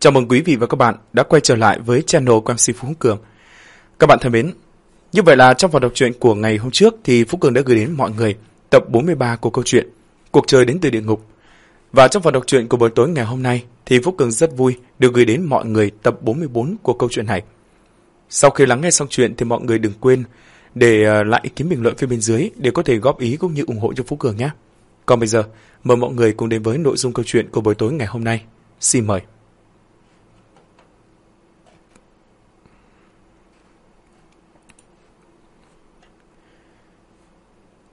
Chào mừng quý vị và các bạn đã quay trở lại với channel của MC Phú Cường. Các bạn thân mến, như vậy là trong phần đọc truyện của ngày hôm trước thì Phú Cường đã gửi đến mọi người tập 43 của câu chuyện Cuộc chơi đến từ địa ngục. Và trong phần đọc truyện của buổi tối ngày hôm nay thì Phú Cường rất vui được gửi đến mọi người tập 44 của câu chuyện này. Sau khi lắng nghe xong chuyện thì mọi người đừng quên để ờ, lại ý kiến bình luận phía bên dưới để có thể góp ý cũng như ủng hộ cho Phú Cường nhé. Còn bây giờ, mời mọi người cùng đến với nội dung câu chuyện của buổi tối ngày hôm nay. Xin mời.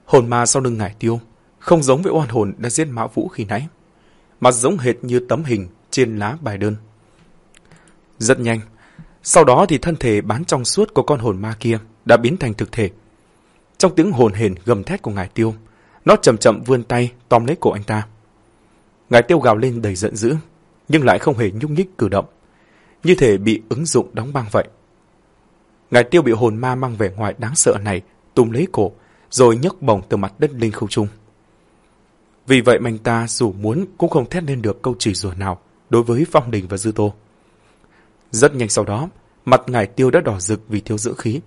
Hồn ma sau lưng ngải tiêu, không giống với oan hồn đã giết mã vũ khi nãy, mà giống hệt như tấm hình trên lá bài đơn. Rất nhanh, sau đó thì thân thể bán trong suốt của con hồn ma kia đã biến thành thực thể. Trong tiếng hồn hển gầm thét của ngải tiêu, nó chậm chậm vươn tay tóm lấy cổ anh ta. Ngải tiêu gào lên đầy giận dữ, nhưng lại không hề nhúc nhích cử động, như thể bị ứng dụng đóng băng vậy. Ngải tiêu bị hồn ma mang vẻ ngoài đáng sợ này túm lấy cổ, rồi nhấc bổng từ mặt đất lên không trung. Vì vậy mà anh ta dù muốn cũng không thét lên được câu chỉ rủa nào đối với Phong Đình và Dư Tô. Rất nhanh sau đó, mặt ngải tiêu đã đỏ rực vì thiếu dưỡng khí.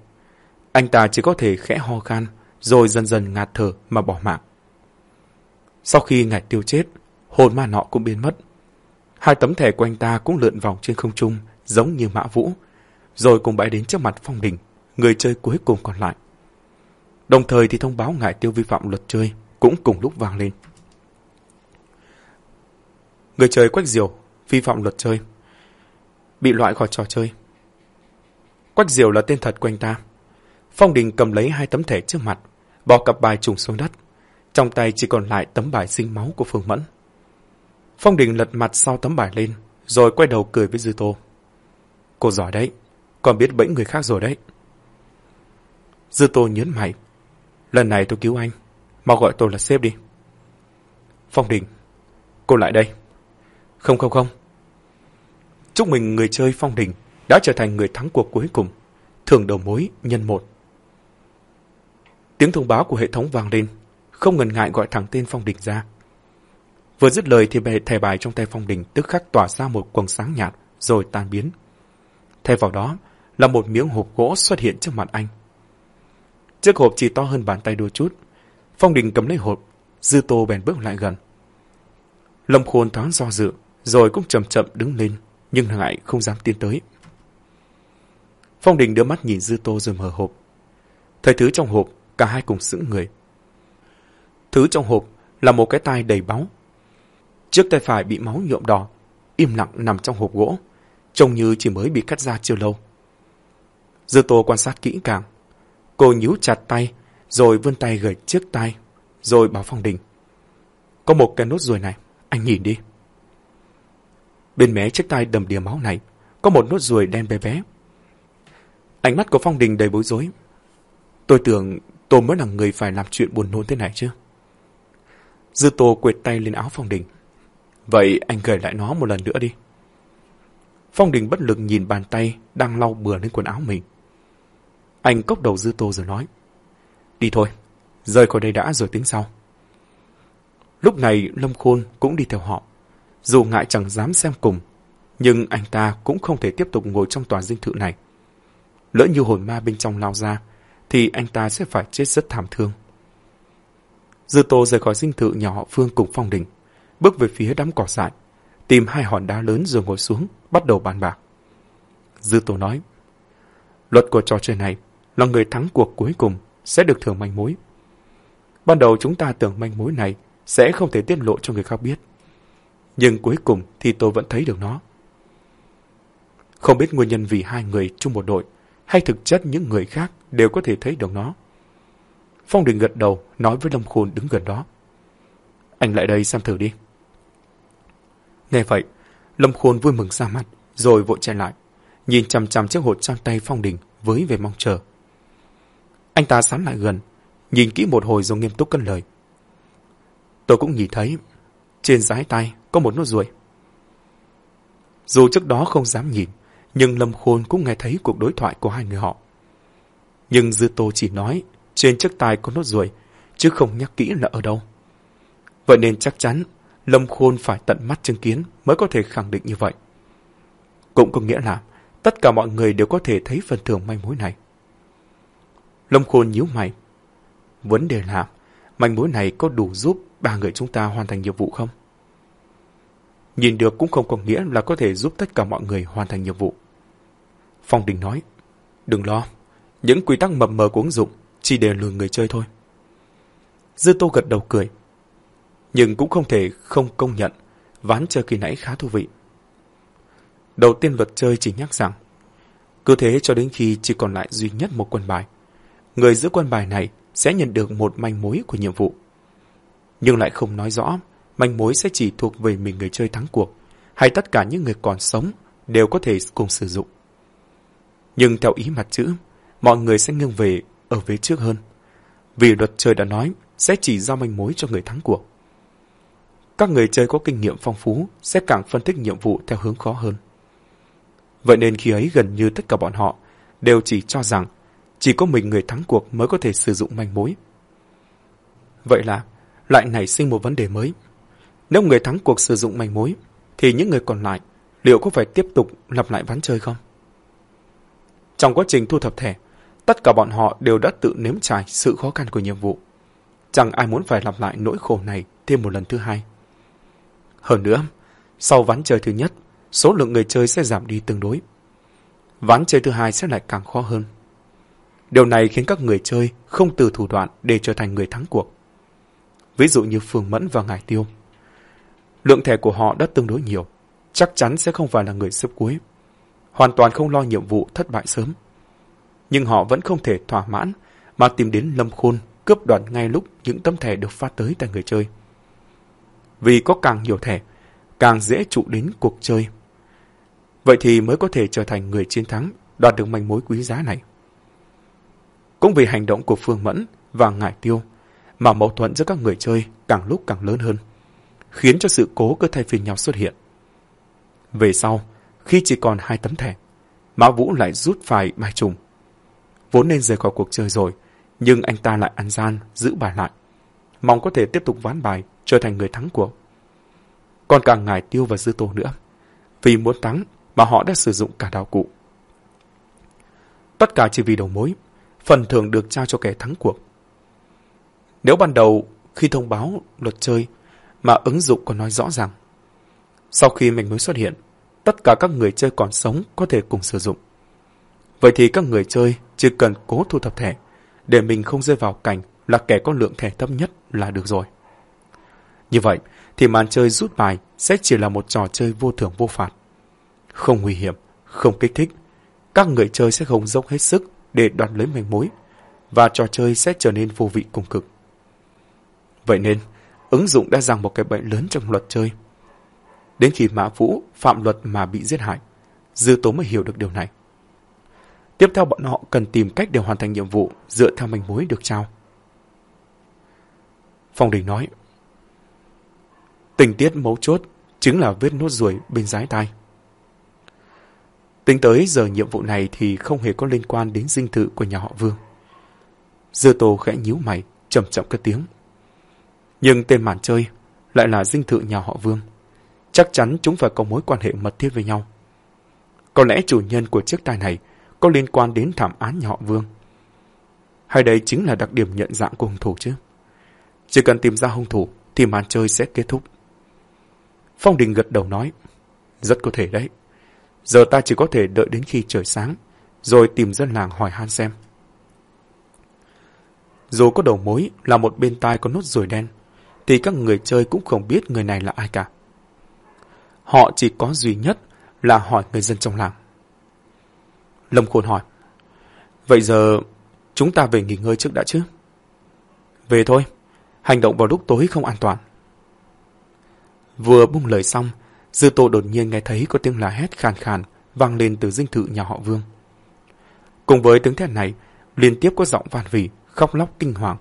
Anh ta chỉ có thể khẽ ho khan, rồi dần dần ngạt thở mà bỏ mạng. Sau khi ngải tiêu chết, hồn ma nọ cũng biến mất. Hai tấm thẻ của anh ta cũng lượn vòng trên không trung giống như mã vũ, rồi cùng bãi đến trước mặt Phong Đình, người chơi cuối cùng còn lại. Đồng thời thì thông báo ngải tiêu vi phạm luật chơi cũng cùng lúc vang lên. Người chơi Quách Diều vi phạm luật chơi. Bị loại khỏi trò chơi. Quách Diều là tên thật của anh ta. Phong Đình cầm lấy hai tấm thẻ trước mặt, bỏ cặp bài trùng xuống đất. Trong tay chỉ còn lại tấm bài sinh máu của Phương Mẫn. Phong Đình lật mặt sau tấm bài lên, rồi quay đầu cười với Dư Tô. Cô giỏi đấy, còn biết bẫy người khác rồi đấy. Dư Tô nhớn mày. Lần này tôi cứu anh, mau gọi tôi là sếp đi. Phong Đình, cô lại đây. Không không không. Chúc mừng người chơi Phong Đình đã trở thành người thắng cuộc cuối cùng. Thường đầu mối nhân một. Tiếng thông báo của hệ thống vang lên, không ngần ngại gọi thẳng tên Phong Đình ra. Vừa dứt lời thì bề thẻ bài trong tay Phong Đình tức khắc tỏa ra một quầng sáng nhạt rồi tan biến. Thay vào đó là một miếng hộp gỗ xuất hiện trước mặt anh. Chiếc hộp chỉ to hơn bàn tay đôi chút. Phong Đình cầm lấy hộp, Dư Tô bèn bước lại gần. Lâm Khôn thoáng do dự, rồi cũng chậm chậm đứng lên, nhưng ngại không dám tiến tới. Phong Đình đưa mắt nhìn Dư Tô rồi mở hộp. Thấy thứ trong hộp, cả hai cùng sững người. Thứ trong hộp là một cái tai đầy máu. Chiếc tay phải bị máu nhuộm đỏ, im lặng nằm trong hộp gỗ, trông như chỉ mới bị cắt ra chưa lâu. Dư Tô quan sát kỹ càng. Cô nhíu chặt tay, rồi vươn tay gửi chiếc tay, rồi báo Phong Đình. Có một cái nốt ruồi này, anh nhìn đi. Bên mé chiếc tay đầm đìa máu này, có một nốt ruồi đen bé bé. Ánh mắt của Phong Đình đầy bối rối. Tôi tưởng tôi mới là người phải làm chuyện buồn nôn thế này chứ. Dư Tô quệt tay lên áo Phong Đình. Vậy anh gửi lại nó một lần nữa đi. Phong Đình bất lực nhìn bàn tay đang lau bừa lên quần áo mình. Anh cốc đầu Dư Tô rồi nói. Đi thôi, rời khỏi đây đã rồi tính sau. Lúc này Lâm Khôn cũng đi theo họ. Dù ngại chẳng dám xem cùng, nhưng anh ta cũng không thể tiếp tục ngồi trong tòa dinh thự này. Lỡ như hồn ma bên trong lao ra, thì anh ta sẽ phải chết rất thảm thương. Dư Tô rời khỏi dinh thự nhà họ Phương cùng Phong Đình, bước về phía đám cỏ dại, tìm hai hòn đá lớn rồi ngồi xuống, bắt đầu bàn bạc. Dư Tô nói, luật của trò chơi này là người thắng cuộc cuối cùng sẽ được thưởng manh mối. Ban đầu chúng ta tưởng manh mối này sẽ không thể tiết lộ cho người khác biết. Nhưng cuối cùng thì tôi vẫn thấy được nó. Không biết nguyên nhân vì hai người chung một đội hay thực chất những người khác đều có thể thấy được nó. Phong Đình gật đầu nói với Lâm Khôn đứng gần đó. Anh lại đây xem thử đi. Nghe vậy, Lâm Khôn vui mừng ra mặt, rồi vội chạy lại, nhìn chằm chằm chiếc hột trong tay Phong Đình với vẻ mong chờ. Anh ta sán lại gần, nhìn kỹ một hồi rồi nghiêm túc cân lời. Tôi cũng nhìn thấy, trên dái tay có một nốt ruồi. Dù trước đó không dám nhìn, nhưng Lâm Khôn cũng nghe thấy cuộc đối thoại của hai người họ. Nhưng Dư Tô chỉ nói trên chiếc tai có nốt ruồi, chứ không nhắc kỹ là ở đâu. Vậy nên chắc chắn Lâm Khôn phải tận mắt chứng kiến mới có thể khẳng định như vậy. Cũng có nghĩa là tất cả mọi người đều có thể thấy phần thưởng manh mối này. Lâm Khôn nhíu mày. Vấn đề là manh mối này có đủ giúp ba người chúng ta hoàn thành nhiệm vụ không? Nhìn được cũng không có nghĩa là có thể giúp tất cả mọi người hoàn thành nhiệm vụ. Phong Đình nói, đừng lo, những quy tắc mập mờ của ứng dụng chỉ để lừa người chơi thôi. Dư Tô gật đầu cười, nhưng cũng không thể không công nhận ván chơi kỳ nãy khá thú vị. Đầu tiên luật chơi chỉ nhắc rằng, cứ thế cho đến khi chỉ còn lại duy nhất một quân bài. Người giữ quân bài này sẽ nhận được một manh mối của nhiệm vụ. Nhưng lại không nói rõ manh mối sẽ chỉ thuộc về mình người chơi thắng cuộc, hay tất cả những người còn sống đều có thể cùng sử dụng. Nhưng theo ý mặt chữ, mọi người sẽ nghiêng về ở phía trước hơn. Vì luật chơi đã nói sẽ chỉ giao manh mối cho người thắng cuộc. Các người chơi có kinh nghiệm phong phú sẽ càng phân tích nhiệm vụ theo hướng khó hơn. Vậy nên khi ấy gần như tất cả bọn họ đều chỉ cho rằng chỉ có mình người thắng cuộc mới có thể sử dụng manh mối. Vậy là lại nảy sinh một vấn đề mới. Nếu người thắng cuộc sử dụng manh mối, thì những người còn lại liệu có phải tiếp tục lặp lại ván chơi không? Trong quá trình thu thập thẻ, tất cả bọn họ đều đã tự nếm trải sự khó khăn của nhiệm vụ. Chẳng ai muốn phải lặp lại nỗi khổ này thêm một lần thứ hai. Hơn nữa, sau ván chơi thứ nhất, số lượng người chơi sẽ giảm đi tương đối. Ván chơi thứ hai sẽ lại càng khó hơn. Điều này khiến các người chơi không từ thủ đoạn để trở thành người thắng cuộc. Ví dụ như Phương Mẫn và Ngải Tiêu. Lượng thẻ của họ đã tương đối nhiều, chắc chắn sẽ không phải là người xếp cuối. Hoàn toàn không lo nhiệm vụ thất bại sớm. Nhưng họ vẫn không thể thỏa mãn mà tìm đến Lâm Khôn cướp đoạt ngay lúc những tấm thẻ được phát tới tại người chơi. Vì có càng nhiều thẻ, càng dễ trụ đến cuộc chơi. Vậy thì mới có thể trở thành người chiến thắng, đoạt được manh mối quý giá này. Cũng vì hành động của Phương Mẫn và Ngải Tiêu mà mâu thuẫn giữa các người chơi càng lúc càng lớn hơn, khiến cho sự cố cứ thay phiên nhau xuất hiện. Về sau, khi chỉ còn hai tấm thẻ, Mã Vũ lại rút phải bài trùng. Vốn nên rời khỏi cuộc chơi rồi, nhưng anh ta lại ăn gian, giữ bài lại. Mong có thể tiếp tục ván bài, trở thành người thắng cuộc. Còn cả Ngài Tiêu và Dư Tô nữa. Vì muốn thắng mà họ đã sử dụng cả đạo cụ. Tất cả chỉ vì đầu mối, phần thưởng được trao cho kẻ thắng cuộc. Nếu ban đầu khi thông báo luật chơi mà ứng dụng có nói rõ ràng, sau khi mình mới xuất hiện, tất cả các người chơi còn sống có thể cùng sử dụng. Vậy thì các người chơi chỉ cần cố thu thập thẻ để mình không rơi vào cảnh là kẻ có lượng thẻ thấp nhất là được rồi. Như vậy thì màn chơi rút bài sẽ chỉ là một trò chơi vô thưởng vô phạt. Không nguy hiểm, không kích thích. Các người chơi sẽ không dốc hết sức để đoạt lấy manh mối và trò chơi sẽ trở nên vô vị cùng cực. Vậy nên, ứng dụng đã rằng một cái bệnh lớn trong luật chơi. Đến khi Mã Vũ phạm luật mà bị giết hại, Dư Tố mới hiểu được điều này. Tiếp theo bọn họ cần tìm cách để hoàn thành nhiệm vụ dựa theo manh mối được trao. Phong Đình nói, Tình tiết mấu chốt chính là vết nốt ruồi bên trái tai. Tính tới giờ nhiệm vụ này thì không hề có liên quan đến dinh thự của nhà họ Vương. Dư Tô khẽ nhíu mày, chậm chậm cất tiếng. Nhưng tên màn chơi lại là dinh thự nhà họ Vương. Chắc chắn chúng phải có mối quan hệ mật thiết với nhau. Có lẽ chủ nhân của chiếc tai này có liên quan đến thảm án nhà họ Vương. Hay đây chính là đặc điểm nhận dạng của hung thủ chứ? Chỉ cần tìm ra hung thủ thì màn chơi sẽ kết thúc. Phong Đình gật đầu nói, rất có thể đấy. Giờ ta chỉ có thể đợi đến khi trời sáng, rồi tìm dân làng hỏi han xem. Dù có đầu mối là một bên tai có nốt ruồi đen, thì các người chơi cũng không biết người này là ai cả. Họ chỉ có duy nhất là hỏi người dân trong làng. Lâm Khôn hỏi, Vậy giờ chúng ta về nghỉ ngơi trước đã chứ? Về thôi, hành động vào lúc tối không an toàn. Vừa bung lời xong, Dư Tô đột nhiên nghe thấy có tiếng la hét khàn khàn vang lên từ dinh thự nhà họ Vương. Cùng với tiếng thét này, liên tiếp có giọng van vỉ, khóc lóc kinh hoàng.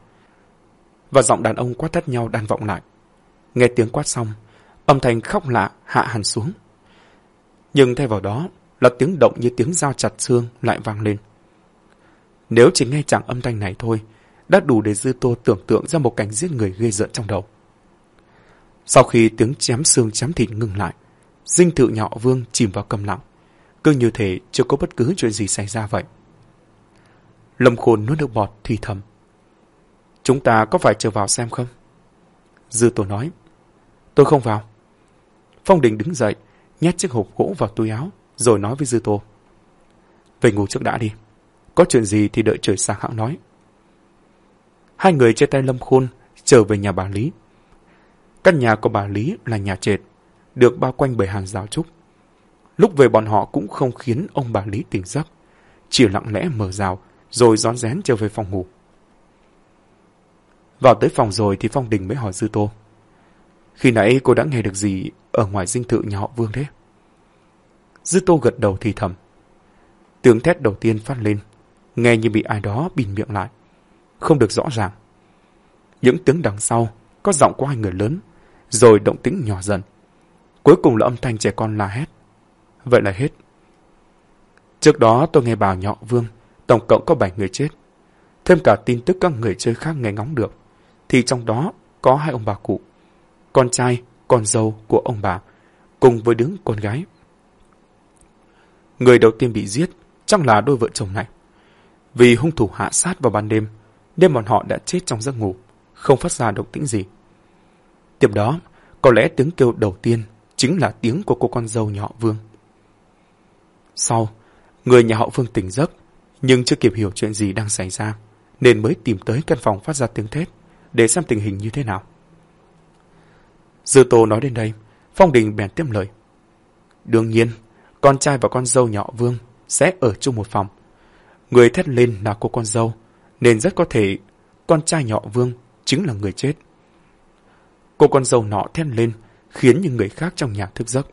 Và giọng đàn ông quát thắt nhau đan vọng lại. Nghe tiếng quát xong, âm thanh khóc lạ hạ hẳn xuống. Nhưng thay vào đó là tiếng động như tiếng dao chặt xương lại vang lên. Nếu chỉ nghe chẳng âm thanh này thôi, đã đủ để Dư Tô tưởng tượng ra một cảnh giết người ghê rợn trong đầu. Sau khi tiếng chém xương chém thịt ngừng lại, dinh thự nhỏ vương chìm vào câm lặng, cứ như thể chưa có bất cứ chuyện gì xảy ra vậy. Lâm Khôn nuốt nước bọt thì thầm. Chúng ta có phải chờ vào xem không? Dư tổ nói. Tôi không vào. Phong Đình đứng dậy, nhét chiếc hộp gỗ vào túi áo, rồi nói với Dư Tô. Về ngủ trước đã đi. Có chuyện gì thì đợi trời sáng hãng nói. Hai người chia tay Lâm Khôn, trở về nhà bà Lý. Căn nhà của bà Lý là nhà trệt, được bao quanh bởi hàng rào trúc. Lúc về bọn họ cũng không khiến ông bà Lý tỉnh giấc, chỉ lặng lẽ mở rào, rồi rón rén trở về phòng ngủ. Vào tới phòng rồi thì Phong Đình mới hỏi Dư Tô. Khi nãy cô đã nghe được gì ở ngoài dinh thự nhà họ Vương thế? Dư Tô gật đầu thì thầm. Tiếng thét đầu tiên phát lên, nghe như bị ai đó bịt miệng lại. Không được rõ ràng. Những tiếng đằng sau có giọng của hai người lớn, rồi động tĩnh nhỏ dần. Cuối cùng là âm thanh trẻ con la hét. Vậy là hết. Trước đó tôi nghe bảo nhọ Vương, tổng cộng có 7 người chết. Thêm cả tin tức các người chơi khác nghe ngóng được, thì trong đó có hai ông bà cụ, con trai, con dâu của ông bà, cùng với đứa con gái. Người đầu tiên bị giết chắc là đôi vợ chồng này. Vì hung thủ hạ sát vào ban đêm, nên bọn họ đã chết trong giấc ngủ, không phát ra động tĩnh gì. Tiếp đó, có lẽ tiếng kêu đầu tiên chính là tiếng của cô con dâu nhà họ Vương. Sau, người nhà họ Vương tỉnh giấc, nhưng chưa kịp hiểu chuyện gì đang xảy ra, nên mới tìm tới căn phòng phát ra tiếng thét để xem tình hình như thế nào. Dư Tô nói đến đây, Phong Đình bèn tiếp lời. Đương nhiên, con trai và con dâu nhỏ Vương sẽ ở chung một phòng. Người thét lên là cô con dâu, nên rất có thể con trai nhỏ Vương chính là người chết. Cô con dâu nọ thét lên, khiến những người khác trong nhà thức giấc.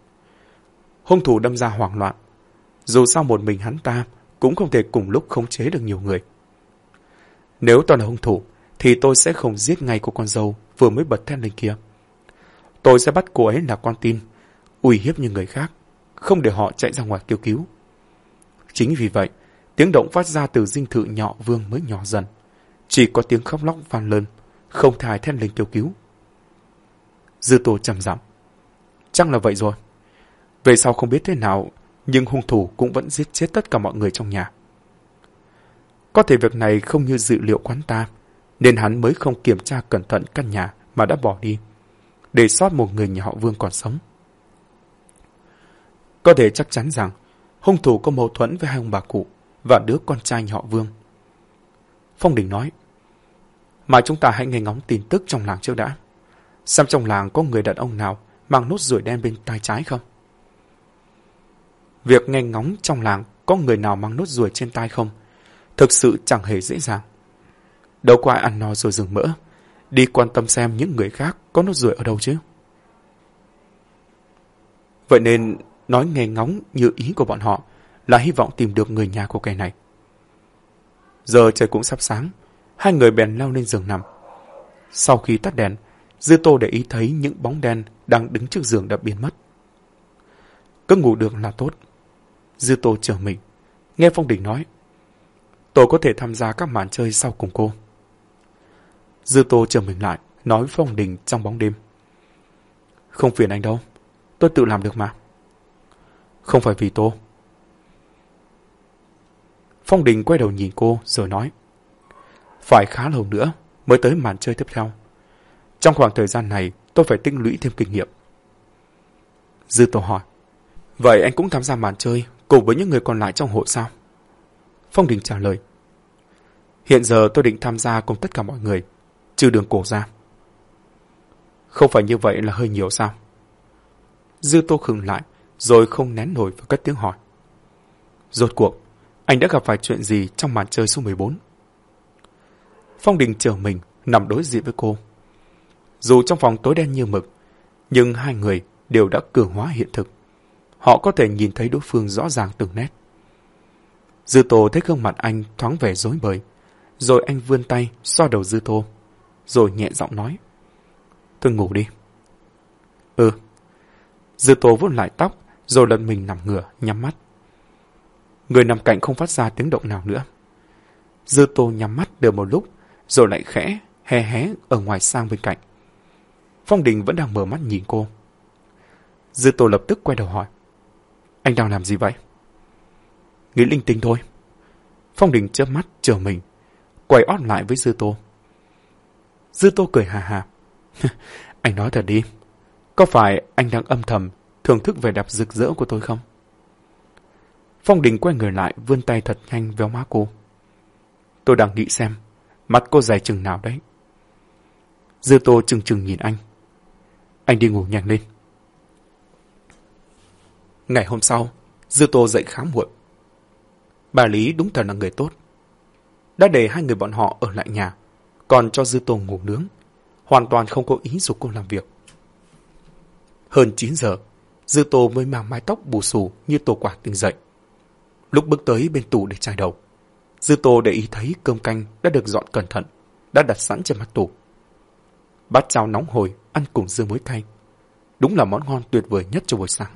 Hung thủ đâm ra hoảng loạn. Dù sao một mình hắn ta cũng không thể cùng lúc khống chế được nhiều người. Nếu tôi là hung thủ, thì tôi sẽ không giết ngay cô con dâu vừa mới bật thét lên kia. Tôi sẽ bắt cô ấy là con tin, uy hiếp như người khác, không để họ chạy ra ngoài kêu cứu. Chính vì vậy, tiếng động phát ra từ dinh thự nhỏ vương mới nhỏ dần. Chỉ có tiếng khóc lóc vang lên, không thai thét lên kêu cứu. Dư tô trầm giọng Chắc là vậy rồi. Về sau không biết thế nào, nhưng hung thủ cũng vẫn giết chết tất cả mọi người trong nhà. Có thể việc này không như dự liệu quán ta, nên hắn mới không kiểm tra cẩn thận căn nhà mà đã bỏ đi, để sót một người nhà họ Vương còn sống. Có thể chắc chắn rằng hung thủ có mâu thuẫn với hai ông bà cụ và đứa con trai nhà họ Vương. Phong Đình nói, mà chúng ta hãy nghe ngóng tin tức trong làng trước đã. Xem trong làng có người đàn ông nào mang nốt ruồi đen bên tay trái không? Việc nghe ngóng trong làng có người nào mang nốt ruồi trên tay không thực sự chẳng hề dễ dàng. Đâu có ai ăn no rồi dừng mỡ, đi quan tâm xem những người khác có nốt ruồi ở đâu chứ. Vậy nên, nói nghe ngóng như ý của bọn họ là hy vọng tìm được người nhà của kẻ này. Giờ trời cũng sắp sáng, hai người bèn leo lên giường nằm. Sau khi tắt đèn, Dư Tô để ý thấy những bóng đen đang đứng trước giường đã biến mất. Cứ ngủ được là tốt. Dư Tô chờ mình. Nghe Phong Đình nói. Tôi có thể tham gia các màn chơi sau cùng cô. Dư Tô chờ mình lại, nói với Phong Đình trong bóng đêm. Không phiền anh đâu. Tôi tự làm được mà. Không phải vì tôi. Phong Đình quay đầu nhìn cô rồi nói. Phải khá lâu nữa mới tới màn chơi tiếp theo. Trong khoảng thời gian này, tôi phải tinh lũy thêm kinh nghiệm. Dư Tô hỏi. Vậy anh cũng tham gia màn chơi cùng với những người còn lại trong hội sao? Phong Đình trả lời. Hiện giờ tôi định tham gia cùng tất cả mọi người, trừ đường cổ ra. Không phải như vậy là hơi nhiều sao? Dư Tô khừng lại, rồi không nén nổi và cất tiếng hỏi. Rốt cuộc, anh đã gặp phải chuyện gì trong màn chơi số 14? Phong Đình chờ mình, nằm đối diện với cô. Dù trong phòng tối đen như mực, nhưng hai người đều đã cường hóa hiện thực. Họ có thể nhìn thấy đối phương rõ ràng từng nét. Dư Tô thấy gương mặt anh thoáng vẻ rối bời, rồi anh vươn tay xoa đầu Dư Tô, rồi nhẹ giọng nói. Tôi ngủ đi. Ừ. Dư Tô vuốt lại tóc, rồi lật mình nằm ngửa, nhắm mắt. Người nằm cạnh không phát ra tiếng động nào nữa. Dư Tô nhắm mắt được một lúc, rồi lại khẽ, hé hé ở ngoài sang bên cạnh. Phong Đình vẫn đang mở mắt nhìn cô. Dư Tô lập tức quay đầu hỏi. Anh đang làm gì vậy? nghĩ linh tinh thôi. Phong Đình chớp mắt chờ mình, quay ót lại với Dư Tô. Dư Tô cười hà hà. anh nói thật đi, có phải anh đang âm thầm thưởng thức vẻ đẹp rực rỡ của tôi không? Phong Đình quay người lại vươn tay thật nhanh véo má cô. Tôi đang nghĩ xem, mặt cô dài chừng nào đấy. Dư Tô chừng chừng nhìn anh. Anh đi ngủ nhanh lên. Ngày hôm sau, Dư Tô dậy khá muộn. Bà Lý đúng thật là người tốt. Đã để hai người bọn họ ở lại nhà, còn cho Dư Tô ngủ nướng. Hoàn toàn không có ý dục cô làm việc. Hơn 9 giờ, Dư Tô mới mang mái tóc bù xù như tổ quả tỉnh dậy. Lúc bước tới bên tủ để chai đầu, Dư Tô để ý thấy cơm canh đã được dọn cẩn thận, đã đặt sẵn trên mặt tủ. Bát cháo nóng hổi, ăn cùng dưa muối cay. Đúng là món ngon tuyệt vời nhất cho buổi sáng.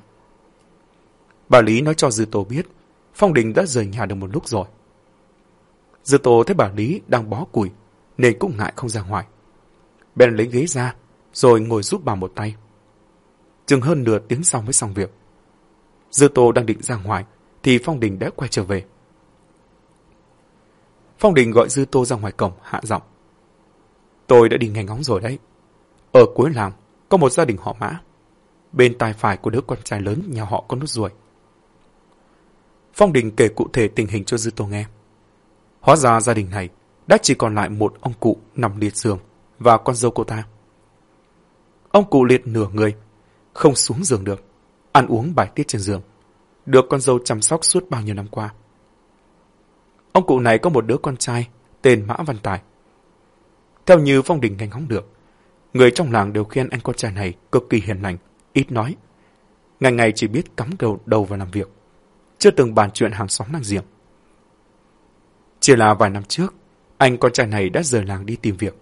Bà Lý nói cho Dư Tô biết, Phong Đình đã rời nhà được một lúc rồi. Dư Tô thấy bà Lý đang bó củi, nên cũng ngại không ra ngoài. Bèn lấy ghế ra, rồi ngồi giúp bà một tay. Chừng hơn nửa tiếng sau mới xong việc. Dư Tô đang định ra ngoài, thì Phong Đình đã quay trở về. Phong Đình gọi Dư Tô ra ngoài cổng, hạ giọng. Tôi đã đi nghe ngóng rồi đấy. Ở cuối làng, có một gia đình họ mã. Bên tai phải của đứa con trai lớn nhà họ có nốt ruồi. Phong Đình kể cụ thể tình hình cho Dư Tô nghe. Hóa ra gia đình này đã chỉ còn lại một ông cụ nằm liệt giường và con dâu cô ta. Ông cụ liệt nửa người, không xuống giường được, ăn uống bài tiết trên giường, được con dâu chăm sóc suốt bao nhiêu năm qua. Ông cụ này có một đứa con trai tên Mã Văn Tài. Theo như Phong Đình nghe ngóng được, người trong làng đều khen anh con trai này cực kỳ hiền lành, ít nói. Ngày ngày chỉ biết cắm đầu đầu vào làm việc, chưa từng bàn chuyện hàng xóm làng giềng. Chỉ là vài năm trước, anh con trai này đã rời làng đi tìm việc.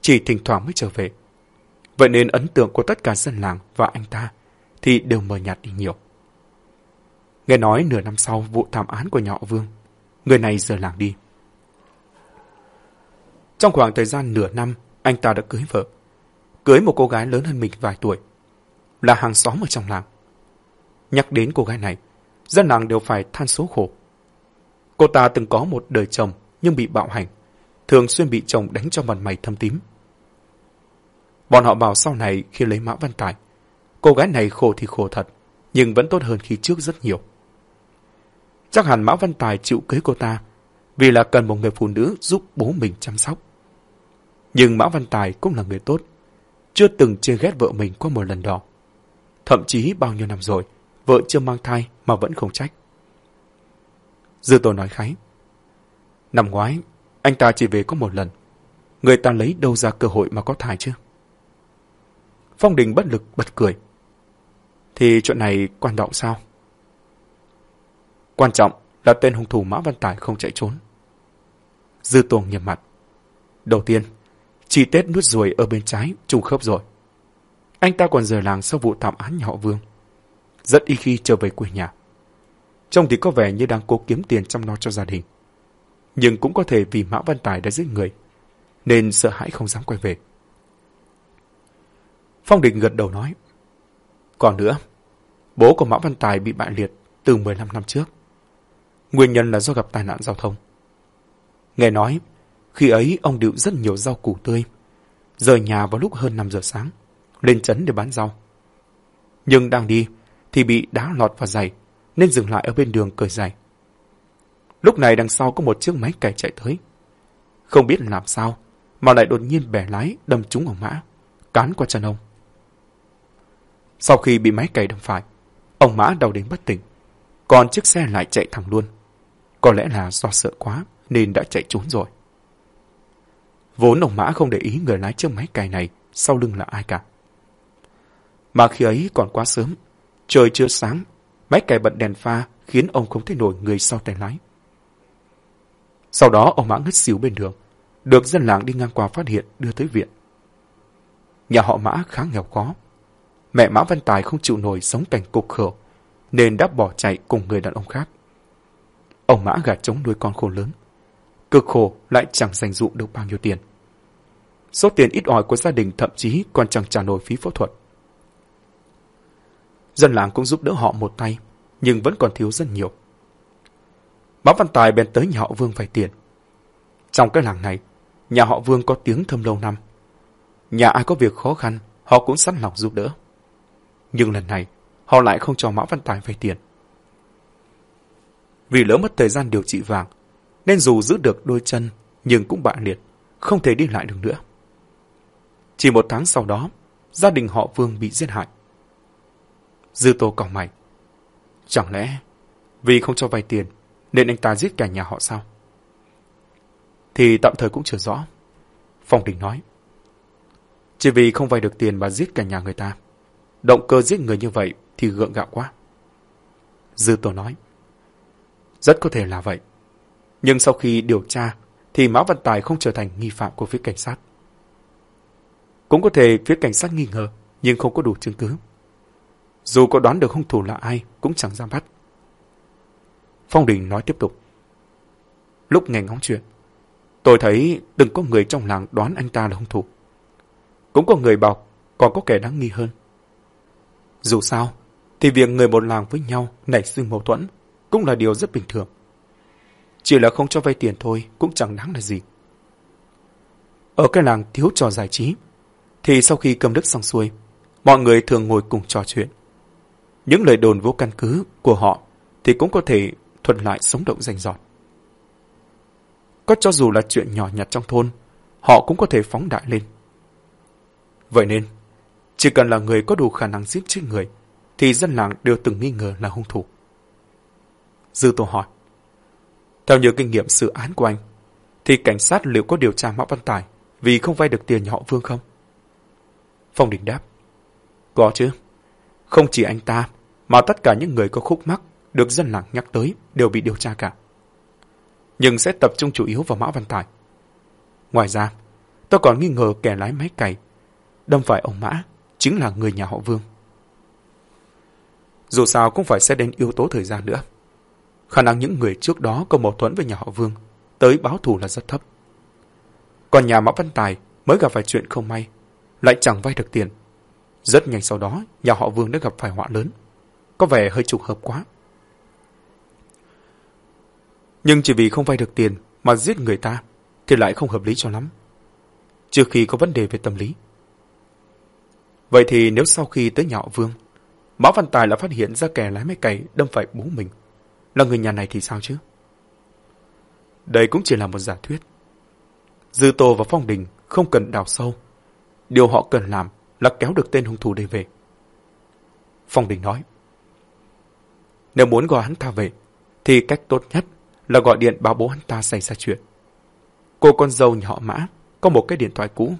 Chỉ thỉnh thoảng mới trở về. Vậy nên ấn tượng của tất cả dân làng và anh ta thì đều mờ nhạt đi nhiều. Nghe nói nửa năm sau vụ thảm án của nhà họ Vương, người này rời làng đi. Trong khoảng thời gian nửa năm, anh ta đã cưới vợ. Cưới một cô gái lớn hơn mình vài tuổi, là hàng xóm ở trong làng. Nhắc đến cô gái này, dân làng đều phải than số khổ. Cô ta từng có một đời chồng nhưng bị bạo hành, thường xuyên bị chồng đánh cho mặt mày thâm tím. Bọn họ bảo sau này khi lấy Mã Văn Tài, cô gái này khổ thì khổ thật, nhưng vẫn tốt hơn khi trước rất nhiều. Chắc hẳn Mã Văn Tài chịu cưới cô ta vì là cần một người phụ nữ giúp bố mình chăm sóc. Nhưng Mã Văn Tài cũng là người tốt, chưa từng chê ghét vợ mình qua một lần đó. Thậm chí bao nhiêu năm rồi, vợ chưa mang thai mà vẫn không trách. Dư Tô nói khái. Năm ngoái, anh ta chỉ về có một lần. Người ta lấy đâu ra cơ hội mà có thai chứ? Phong Đình bất lực bật cười. Thì chuyện này quan trọng sao? Quan trọng là tên hung thủ Mã Văn Tài không chạy trốn. Dư Tô nghiêm mặt. Đầu tiên, chi tết nuốt ruồi ở bên trái trùng khớp rồi. Anh ta còn rời làng sau vụ thảm án nhà họ Vương. Rất y khi trở về quê nhà. Trông thì có vẻ như đang cố kiếm tiền chăm lo cho gia đình. Nhưng cũng có thể vì Mã Văn Tài đã giết người, nên sợ hãi không dám quay về. Phong Đình gật đầu nói. Còn nữa, bố của Mã Văn Tài bị bại liệt từ 15 năm trước. Nguyên nhân là do gặp tai nạn giao thông. Nghe nói, khi ấy ông điệu rất nhiều rau củ tươi, rời nhà vào lúc hơn 5 giờ sáng, lên trấn để bán rau. Nhưng đang đi thì bị đá lọt vào giày, nên dừng lại ở bên đường cởi giày. Lúc này đằng sau có một chiếc máy cày chạy tới. Không biết làm sao, mà lại đột nhiên bẻ lái đâm trúng ông Mã, cán qua chân ông. Sau khi bị máy cày đâm phải, ông Mã đau đến bất tỉnh, còn chiếc xe lại chạy thẳng luôn. Có lẽ là do sợ quá nên đã chạy trốn rồi. Vốn ông Mã không để ý người lái chiếc máy cày này sau lưng là ai cả. Mà khi ấy còn quá sớm, trời chưa sáng, máy cày bật đèn pha khiến ông không thể nổi người sau tay lái. Sau đó ông Mã ngất xỉu bên đường, được dân làng đi ngang qua phát hiện đưa tới viện. Nhà họ Mã khá nghèo khó. Mẹ Mã Văn Tài không chịu nổi sống cảnh cục khổ, nên đã bỏ chạy cùng người đàn ông khác. Ông Mã gạt chống nuôi con khổ lớn. Cực khổ lại chẳng dành dụ được bao nhiêu tiền. Số tiền ít ỏi của gia đình thậm chí còn chẳng trả nổi phí phẫu thuật. Dân làng cũng giúp đỡ họ một tay, nhưng vẫn còn thiếu rất nhiều. Mã Văn Tài bèn tới nhà họ Vương vay tiền. Trong cái làng này, nhà họ Vương có tiếng thâm lâu năm. Nhà ai có việc khó khăn, họ cũng sẵn lòng giúp đỡ. Nhưng lần này, họ lại không cho Mã Văn Tài vay tiền. Vì lỡ mất thời gian điều trị vàng, nên dù giữ được đôi chân, nhưng cũng bại liệt, không thể đi lại được nữa. Chỉ một tháng sau đó, gia đình họ Vương bị giết hại. Dư Tô còng mày. Chẳng lẽ vì không cho vay tiền nên anh ta giết cả nhà họ sao? Thì tạm thời cũng chưa rõ. Phong Đình nói. Chỉ vì không vay được tiền mà giết cả nhà người ta. Động cơ giết người như vậy thì gượng gạo quá. Dư Tô nói. Rất có thể là vậy. Nhưng sau khi điều tra thì Mã Văn Tài không trở thành nghi phạm của phía cảnh sát. Cũng có thể phía cảnh sát nghi ngờ nhưng không có đủ chứng cứ. Dù có đoán được hung thủ là ai cũng chẳng ra bắt. Phong Đình nói tiếp tục. Lúc nghe ngóng chuyện, tôi thấy từng có người trong làng đoán anh ta là hung thủ. Cũng có người bảo còn có kẻ đáng nghi hơn. Dù sao, thì việc người một làng với nhau nảy sinh mâu thuẫn cũng là điều rất bình thường. Chỉ là không cho vay tiền thôi cũng chẳng đáng là gì. Ở cái làng thiếu trò giải trí, thì sau khi cầm đức xong xuôi, mọi người thường ngồi cùng trò chuyện. Những lời đồn vô căn cứ của họ thì cũng có thể thuận lại sống động rành rọt. Có cho dù là chuyện nhỏ nhặt trong thôn, họ cũng có thể phóng đại lên. Vậy nên, chỉ cần là người có đủ khả năng giết chết người, thì dân làng đều từng nghi ngờ là hung thủ. Dư Tô hỏi, theo như kinh nghiệm xử án của anh, thì cảnh sát liệu có điều tra Mã Văn Tài vì không vay được tiền nhà họ Vương không? Phong Đình đáp, có chứ. Không chỉ anh ta, mà tất cả những người có khúc mắc được dân làng nhắc tới đều bị điều tra cả. Nhưng sẽ tập trung chủ yếu vào Mã Văn Tài. Ngoài ra, tôi còn nghi ngờ kẻ lái máy cày, đâm phải ông Mã, chính là người nhà họ Vương. Dù sao cũng phải xét đến yếu tố thời gian nữa. Khả năng những người trước đó có mâu thuẫn với nhà họ Vương tới báo thù là rất thấp. Còn nhà Mã Văn Tài mới gặp phải chuyện không may, lại chẳng vay được tiền. Rất nhanh sau đó, nhà họ Vương đã gặp phải họa lớn. Có vẻ hơi trùng hợp quá. Nhưng chỉ vì không vay được tiền mà giết người ta thì lại không hợp lý cho lắm. Trừ khi có vấn đề về tâm lý. Vậy thì nếu sau khi tới nhà họ Vương, Mã Văn Tài lại phát hiện ra kẻ lái máy cày đâm phải bố mình, là người nhà này thì sao chứ? Đây cũng chỉ là một giả thuyết. Dư Tô và Phong Đình không cần đào sâu. Điều họ cần làm là kéo được tên hung thủ đây về. Phong Đình nói, nếu muốn gọi hắn ta về, thì cách tốt nhất là gọi điện báo bố hắn ta xảy ra chuyện. Cô con dâu nhà họ Mã có một cái điện thoại cũ.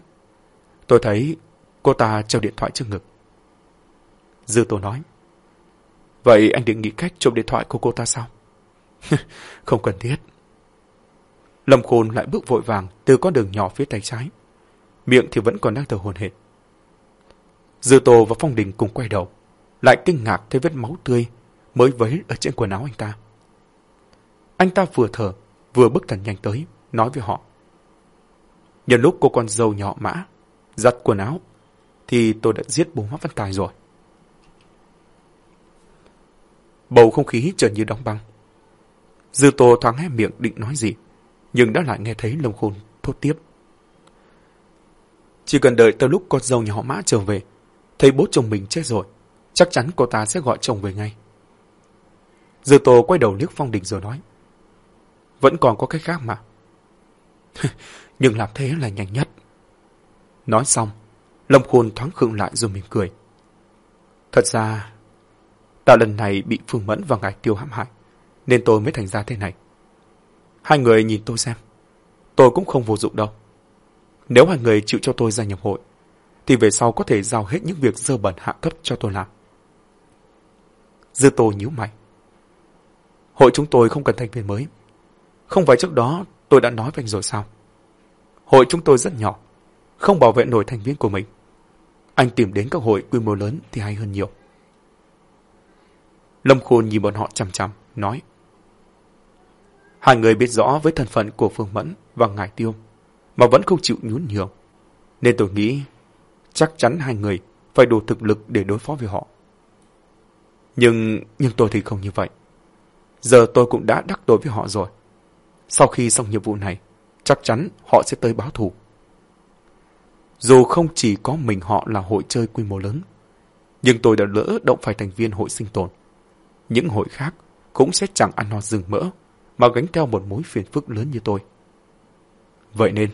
Tôi thấy cô ta treo điện thoại trước ngực. Dư Tô nói, Vậy anh định nghĩ cách trộm điện thoại của cô ta sao? Không cần thiết. Lâm Khôn lại bước vội vàng từ con đường nhỏ phía tay trái. Miệng thì vẫn còn đang thở hồn hển. Dư Tô và Phong Đình cùng quay đầu, lại kinh ngạc thấy vết máu tươi mới vấy ở trên quần áo anh ta. Anh ta vừa thở, vừa bước thần nhanh tới, nói với họ. Nhân lúc cô con dâu nhỏ mã, giặt quần áo, thì tôi đã giết bố Mã Văn Tài rồi. Bầu không khí trở như đóng băng. Dư Tô thoáng hé miệng định nói gì, nhưng đã lại nghe thấy Lâm Khôn thốt tiếp. Chỉ cần đợi tới lúc con dâu nhà họ Mã trở về, thấy bố chồng mình chết rồi, chắc chắn cô ta sẽ gọi chồng về ngay. Dư Tô quay đầu liếc Phong Đình rồi nói. Vẫn còn có cách khác mà. Nhưng làm thế là nhanh nhất. Nói xong, Lâm Khôn thoáng khựng lại rồi mỉm cười. Thật ra, ta lần này bị Phương Mẫn và Ngài Tiêu hãm hại, nên tôi mới thành ra thế này. Hai người nhìn tôi xem, tôi cũng không vô dụng đâu. Nếu hai người chịu cho tôi gia nhập hội, thì về sau có thể giao hết những việc dơ bẩn hạ cấp cho tôi làm. Dư Tô nhíu mày. Hội chúng tôi không cần thành viên mới. Không phải trước đó tôi đã nói với anh rồi sao? Hội chúng tôi rất nhỏ, không bảo vệ nổi thành viên của mình. Anh tìm đến các hội quy mô lớn thì hay hơn nhiều. Lâm Khôn nhìn bọn họ chằm chằm, nói. Hai người biết rõ với thân phận của Phương Mẫn và Ngài Tiêu, mà vẫn không chịu nhún nhường. Nên tôi nghĩ chắc chắn hai người phải đủ thực lực để đối phó với họ. Nhưng, nhưng tôi thì không như vậy. Giờ tôi cũng đã đắc tội với họ rồi. Sau khi xong nhiệm vụ này, chắc chắn họ sẽ tới báo thù. Dù không chỉ có mình họ là hội chơi quy mô lớn, nhưng tôi đã lỡ động phải thành viên hội sinh tồn. Những hội khác cũng sẽ chẳng ăn no rừng mỡ, mà gánh theo một mối phiền phức lớn như tôi. Vậy nên,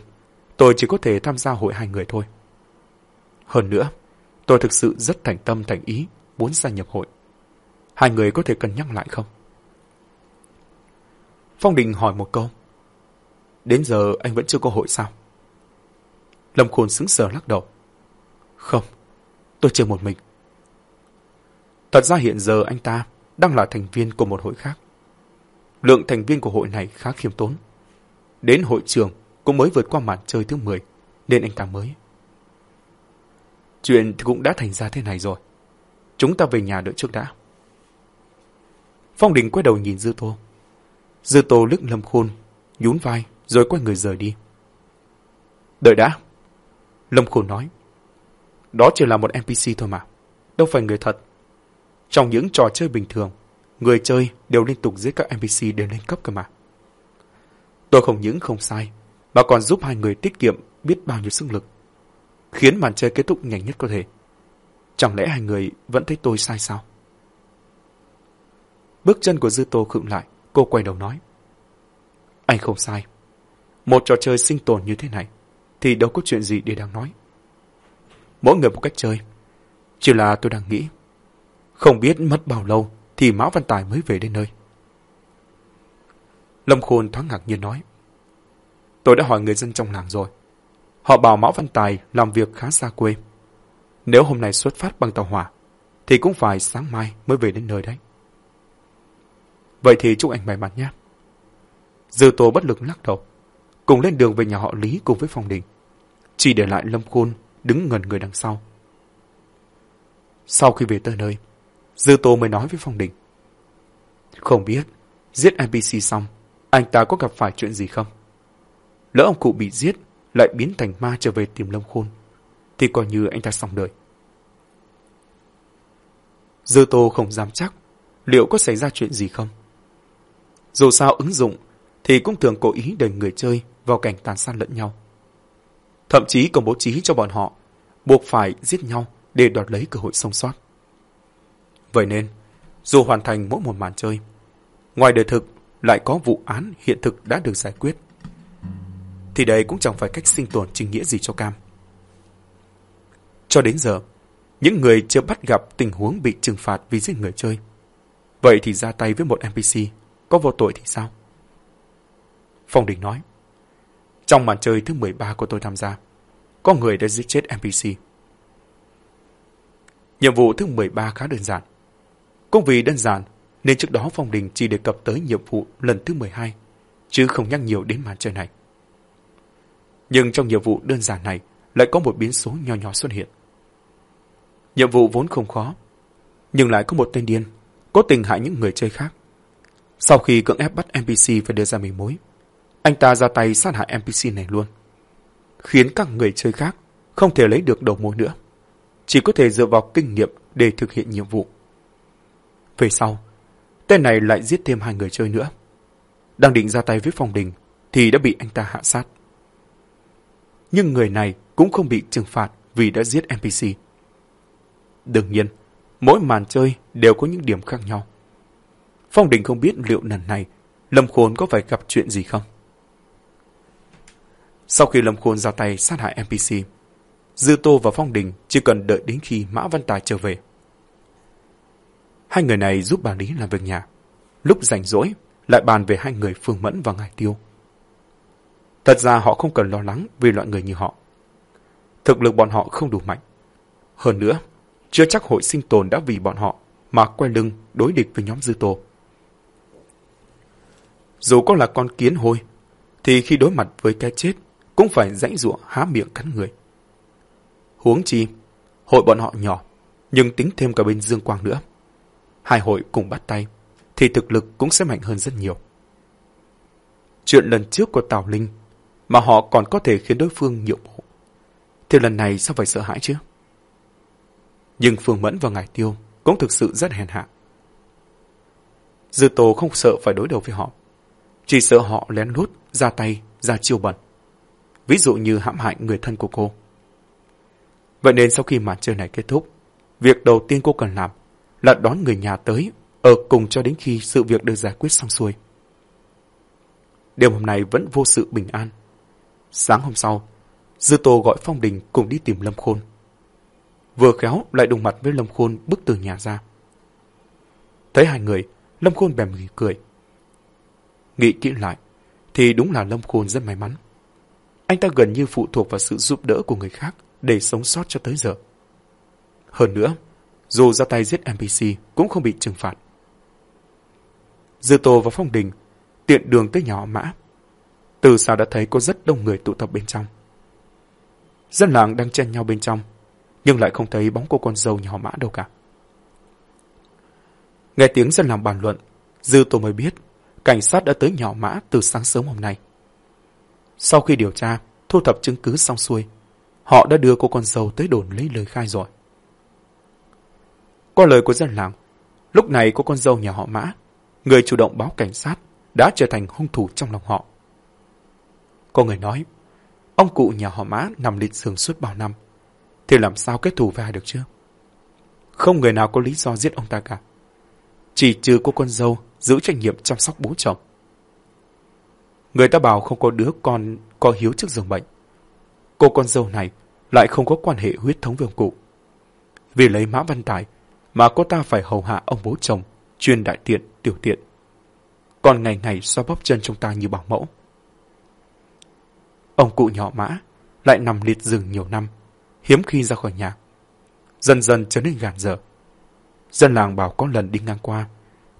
tôi chỉ có thể tham gia hội hai người thôi. Hơn nữa, tôi thực sự rất thành tâm thành ý muốn gia nhập hội. Hai người có thể cân nhắc lại không? Phong Đình hỏi một câu. Đến giờ anh vẫn chưa có hội sao? Lâm Khôn sững sờ lắc đầu. Không, tôi chưa một mình. Thật ra hiện giờ anh ta đang là thành viên của một hội khác. Lượng thành viên của hội này khá khiêm tốn. Đến hội trường cũng mới vượt qua màn chơi thứ 10, nên anh ta mới. Chuyện thì cũng đã thành ra thế này rồi. Chúng ta về nhà đợi trước đã. Phong Đình quay đầu nhìn Dư Tô. Dư Tô lức lâm khôn, nhún vai, rồi quay người rời đi. Đợi đã. Lâm Khôn nói. Đó chỉ là một NPC thôi mà. Đâu phải người thật. Trong những trò chơi bình thường, người chơi đều liên tục giết các NPC để lên cấp cơ mà. Tôi không những không sai, mà còn giúp hai người tiết kiệm biết bao nhiêu sức lực. Khiến màn chơi kết thúc nhanh nhất có thể. Chẳng lẽ hai người vẫn thấy tôi sai sao? Bước chân của Dư Tô khựng lại, cô quay đầu nói. Anh không sai. Một trò chơi sinh tồn như thế này, thì đâu có chuyện gì để đang nói. Mỗi người một cách chơi. Chỉ là tôi đang nghĩ, không biết mất bao lâu thì Mão Văn Tài mới về đến nơi. Lâm Khôn thoáng ngạc nhiên nói. Tôi đã hỏi người dân trong làng rồi. Họ bảo Mão Văn Tài làm việc khá xa quê. Nếu hôm nay xuất phát bằng tàu hỏa, thì cũng phải sáng mai mới về đến nơi đấy. Vậy thì chúc anh may mắn nhé. Dư Tô bất lực lắc đầu, cùng lên đường về nhà họ Lý cùng với Phong Đình. Chỉ để lại Lâm Khôn đứng ngần người đằng sau. Sau khi về tới nơi, Dư Tô mới nói với Phong Đình. Không biết, giết NPC xong, anh ta có gặp phải chuyện gì không? Lỡ ông cụ bị giết, lại biến thành ma trở về tìm Lâm Khôn, thì coi như anh ta xong đời. Dư Tô không dám chắc liệu có xảy ra chuyện gì không. Dù sao ứng dụng thì cũng thường cố ý đẩy người chơi vào cảnh tàn sát lẫn nhau. Thậm chí còn bố trí cho bọn họ buộc phải giết nhau để đoạt lấy cơ hội sống sót. Vậy nên, dù hoàn thành mỗi một màn chơi, ngoài đời thực lại có vụ án hiện thực đã được giải quyết, thì đây cũng chẳng phải cách sinh tồn chính nghĩa gì cho Cam. Cho đến giờ, những người chưa bắt gặp tình huống bị trừng phạt vì giết người chơi. Vậy thì ra tay với một NPC có vô tội thì sao? Phong Đình nói, trong màn chơi thứ 13 của tôi tham gia, có người đã giết chết NPC. Nhiệm vụ thứ 13 khá đơn giản. Cũng vì đơn giản nên trước đó Phong Đình chỉ đề cập tới nhiệm vụ lần thứ 12, chứ không nhắc nhiều đến màn chơi này. Nhưng trong nhiệm vụ đơn giản này lại có một biến số nho nhỏ xuất hiện. Nhiệm vụ vốn không khó, nhưng lại có một tên điên, cố tình hại những người chơi khác. Sau khi cưỡng ép bắt NPC phải đưa ra mình mối, anh ta ra tay sát hại NPC này luôn. Khiến các người chơi khác không thể lấy được đầu mối nữa. Chỉ có thể dựa vào kinh nghiệm để thực hiện nhiệm vụ. Về sau, tên này lại giết thêm hai người chơi nữa. Đang định ra tay với Phong Đình thì đã bị anh ta hạ sát. Nhưng người này cũng không bị trừng phạt vì đã giết NPC. Đương nhiên, mỗi màn chơi đều có những điểm khác nhau. Phong Đình không biết liệu lần này Lâm Khôn có phải gặp chuyện gì không. Sau khi Lâm Khôn ra tay sát hại NPC, Dư Tô và Phong Đình chỉ cần đợi đến khi Mã Văn Tài trở về. Hai người này giúp bà Lý làm việc nhà. Lúc rảnh rỗi, lại bàn về hai người Phương Mẫn và Ngài Tiêu. Thật ra họ không cần lo lắng vì loại người như họ. Thực lực bọn họ không đủ mạnh. Hơn nữa, chưa chắc hội sinh tồn đã vì bọn họ mà quay lưng đối địch với nhóm Dư Tô. Dù có là con kiến hôi, thì khi đối mặt với cái chết cũng phải rãnh dụa há miệng cắn người. Huống chi, hội bọn họ nhỏ, nhưng tính thêm cả bên Dương Quang nữa. Hai hội cùng bắt tay, thì thực lực cũng sẽ mạnh hơn rất nhiều. Chuyện lần trước của Tào Linh mà họ còn có thể khiến đối phương nhượng bộ. Thì lần này sao phải sợ hãi chứ? Nhưng Phương Mẫn và Ngải Tiêu cũng thực sự rất hèn hạ. Dư Tô không sợ phải đối đầu với họ. Chỉ sợ họ lén lút, ra tay, ra chiêu bẩn. Ví dụ như hãm hại người thân của cô. Vậy nên sau khi màn chơi này kết thúc, việc đầu tiên cô cần làm là đón người nhà tới, ở cùng cho đến khi sự việc được giải quyết xong xuôi. Đêm hôm nay vẫn vô sự bình an. Sáng hôm sau, Dư Tô gọi Phong Đình cùng đi tìm Lâm Khôn. Vừa khéo lại đụng mặt với Lâm Khôn bước từ nhà ra. Thấy hai người, Lâm Khôn bèm nghỉ cười. Nghĩ kỹ lại, thì đúng là Lâm Khôn rất may mắn. Anh ta gần như phụ thuộc vào sự giúp đỡ của người khác để sống sót cho tới giờ. Hơn nữa, dù ra tay giết NPC cũng không bị trừng phạt. Dư Tô và Phong Đình tiện đường tới nhà họ Mã. Từ xa đã thấy có rất đông người tụ tập bên trong. Dân làng đang chen nhau bên trong, nhưng lại không thấy bóng của con dâu nhà họ Mã đâu cả. Nghe tiếng dân làng bàn luận, Dư Tô mới biết cảnh sát đã tới nhỏ Mã từ sáng sớm hôm nay. Sau khi điều tra, thu thập chứng cứ xong xuôi, họ đã đưa cô con dâu tới đồn lấy lời khai rồi. Qua lời của dân làng, lúc này có con dâu nhà họ Mã, người chủ động báo cảnh sát, đã trở thành hung thủ trong lòng họ. Có người nói, ông cụ nhà họ Mã nằm liệt giường suốt bao năm, thì làm sao kết thù với ai được chứ? Không người nào có lý do giết ông ta cả. Chỉ trừ cô con dâu giữ trách nhiệm chăm sóc bố chồng. Người ta bảo không có đứa con có hiếu trước giường bệnh. Cô con dâu này lại không có quan hệ huyết thống với ông cụ. Vì lấy mã văn tài mà cô ta phải hầu hạ ông bố chồng, chuyên đại tiện, tiểu tiện. Còn ngày ngày xoa bóp chân trong ta như bảo mẫu. Ông cụ nhỏ mã lại nằm liệt giường nhiều năm, hiếm khi ra khỏi nhà. Dần dần trở nên gàn dở. Dân làng bảo có lần đi ngang qua,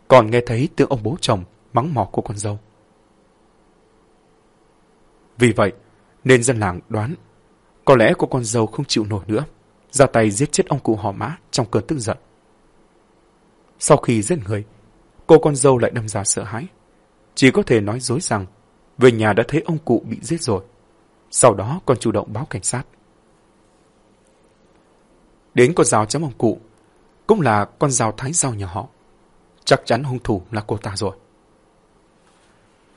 còn nghe thấy tiếng ông bố chồng mắng mỏ cô con dâu. Vì vậy, nên dân làng đoán, có lẽ cô con dâu không chịu nổi nữa, ra tay giết chết ông cụ họ mã trong cơn tức giận. Sau khi giết người, cô con dâu lại đâm ra sợ hãi. Chỉ có thể nói dối rằng về nhà đã thấy ông cụ bị giết rồi. Sau đó còn chủ động báo cảnh sát. Đến con dao chấm ông cụ, cũng là con dao thái dao nhà họ. Chắc chắn hung thủ là cô ta rồi.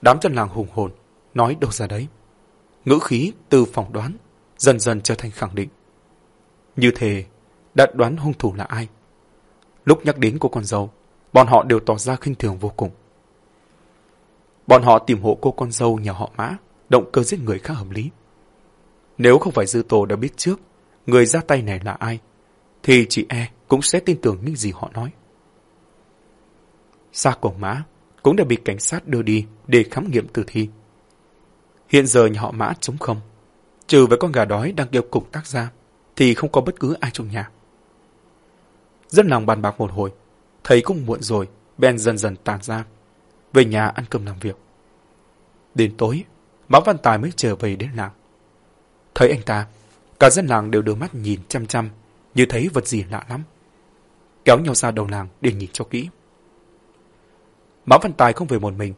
Đám dân làng hùng hồn, nói đâu ra đấy. Ngữ khí từ phỏng đoán, dần dần trở thành khẳng định. Như thế, đã đoán hung thủ là ai. Lúc nhắc đến cô con dâu, bọn họ đều tỏ ra khinh thường vô cùng. Bọn họ tìm hộ cô con dâu nhà họ mã, động cơ giết người khá hợp lý. Nếu không phải dư tổ đã biết trước người ra tay này là ai, thì chị e cũng sẽ tin tưởng những gì họ nói. Sa cổ mã cũng đã bị cảnh sát đưa đi để khám nghiệm tử thi. Hiện giờ nhà họ mã trống không, trừ với con gà đói đang kêu cục tác ra, thì không có bất cứ ai trong nhà. Dân lòng bàn bạc một hồi, thấy cũng muộn rồi, Ben dần dần tàn ra, về nhà ăn cơm làm việc. Đến tối, Mã Văn Tài mới trở về đến làng. Thấy anh ta, cả dân làng đều đưa mắt nhìn chăm chăm, như thấy vật gì lạ lắm. Kéo nhau ra đầu làng để nhìn cho kỹ. Mã Văn Tài không về một mình.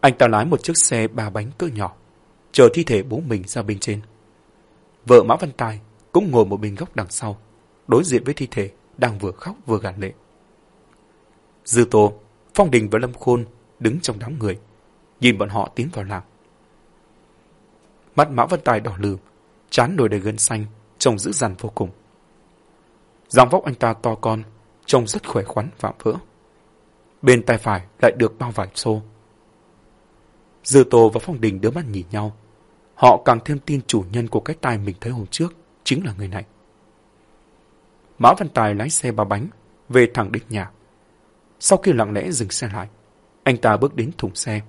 Anh ta lái một chiếc xe ba bánh cỡ nhỏ, chờ thi thể bố mình ra bên trên. Vợ Mã Văn Tài cũng ngồi một bên góc đằng sau, đối diện với thi thể đang vừa khóc vừa gạt lệ. Dư Tô, Phong Đình và Lâm Khôn đứng trong đám người, nhìn bọn họ tiến vào làng. Mắt Mã Văn Tài đỏ lừ, chán nổi đầy gân xanh, trông dữ dằn vô cùng. Giang vóc anh ta to con, trông rất khỏe khoắn vạm vỡ. Bên tay phải lại được bao vải xô. Dư Tô và Phong Đình đứa mắt nhìn nhau. Họ càng thêm tin chủ nhân của cái tai mình thấy hôm trước chính là người này. Mã Văn Tài lái xe ba bánh, về thẳng đến nhà. Sau khi lặng lẽ dừng xe lại, anh ta bước đến thùng xe.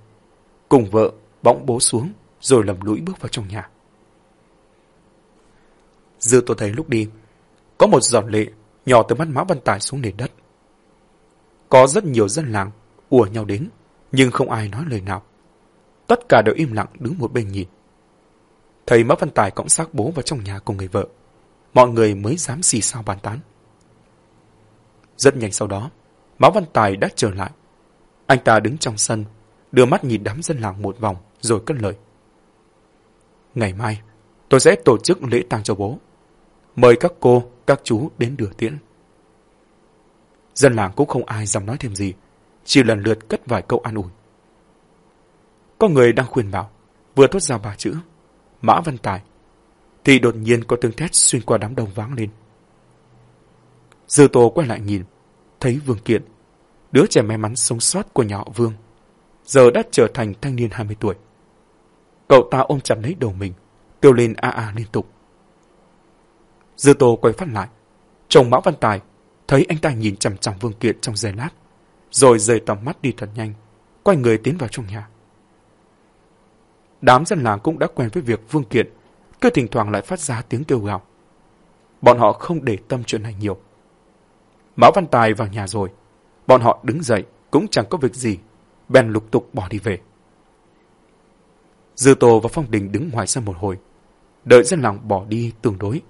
Cùng vợ, bỗng bố xuống, rồi lầm lũi bước vào trong nhà. Dư tôi thấy lúc đi, có một giọt lệ nhỏ từ mắt Mã Văn Tài xuống nền đất. Có rất nhiều dân làng ùa nhau đến, nhưng không ai nói lời nào. Tất cả đều im lặng đứng một bên nhìn. Thầy Mã Văn Tài cõng xác bố vào trong nhà cùng người vợ mọi người mới dám xì xao bàn tán. Rất nhanh sau đó, Mão Văn Tài đã trở lại. Anh ta đứng trong sân, đưa mắt nhìn đám dân làng một vòng, rồi cất lời. Ngày mai, tôi sẽ tổ chức lễ tang cho bố. Mời các cô, các chú đến đưa tiễn. Dân làng cũng không ai dám nói thêm gì, chỉ lần lượt cất vài câu an ủi. Có người đang khuyên bảo, vừa thốt ra ba chữ, Mã Văn Tài, thì đột nhiên có tiếng thét xuyên qua đám đông vang lên. Dư Tô quay lại nhìn, thấy Vương Kiện, đứa trẻ may mắn sống sót của nhà họ Vương, giờ đã trở thành thanh niên 20 tuổi. Cậu ta ôm chặt lấy đầu mình, kêu lên a a liên tục. Dư Tô quay phát lại, chồng Mã Văn Tài thấy anh ta nhìn chằm chằm Vương Kiện trong giây lát, rồi rời tầm mắt đi thật nhanh, quay người tiến vào trong nhà. Đám dân làng cũng đã quen với việc Vương Kiện, cứ thỉnh thoảng lại phát ra tiếng kêu gào. Bọn họ không để tâm chuyện này nhiều. Mã Văn Tài vào nhà rồi, bọn họ đứng dậy cũng chẳng có việc gì, bèn lục tục bỏ đi về. Dư Tô và Phong Đình đứng ngoài sân một hồi, đợi dân làng bỏ đi tương đối,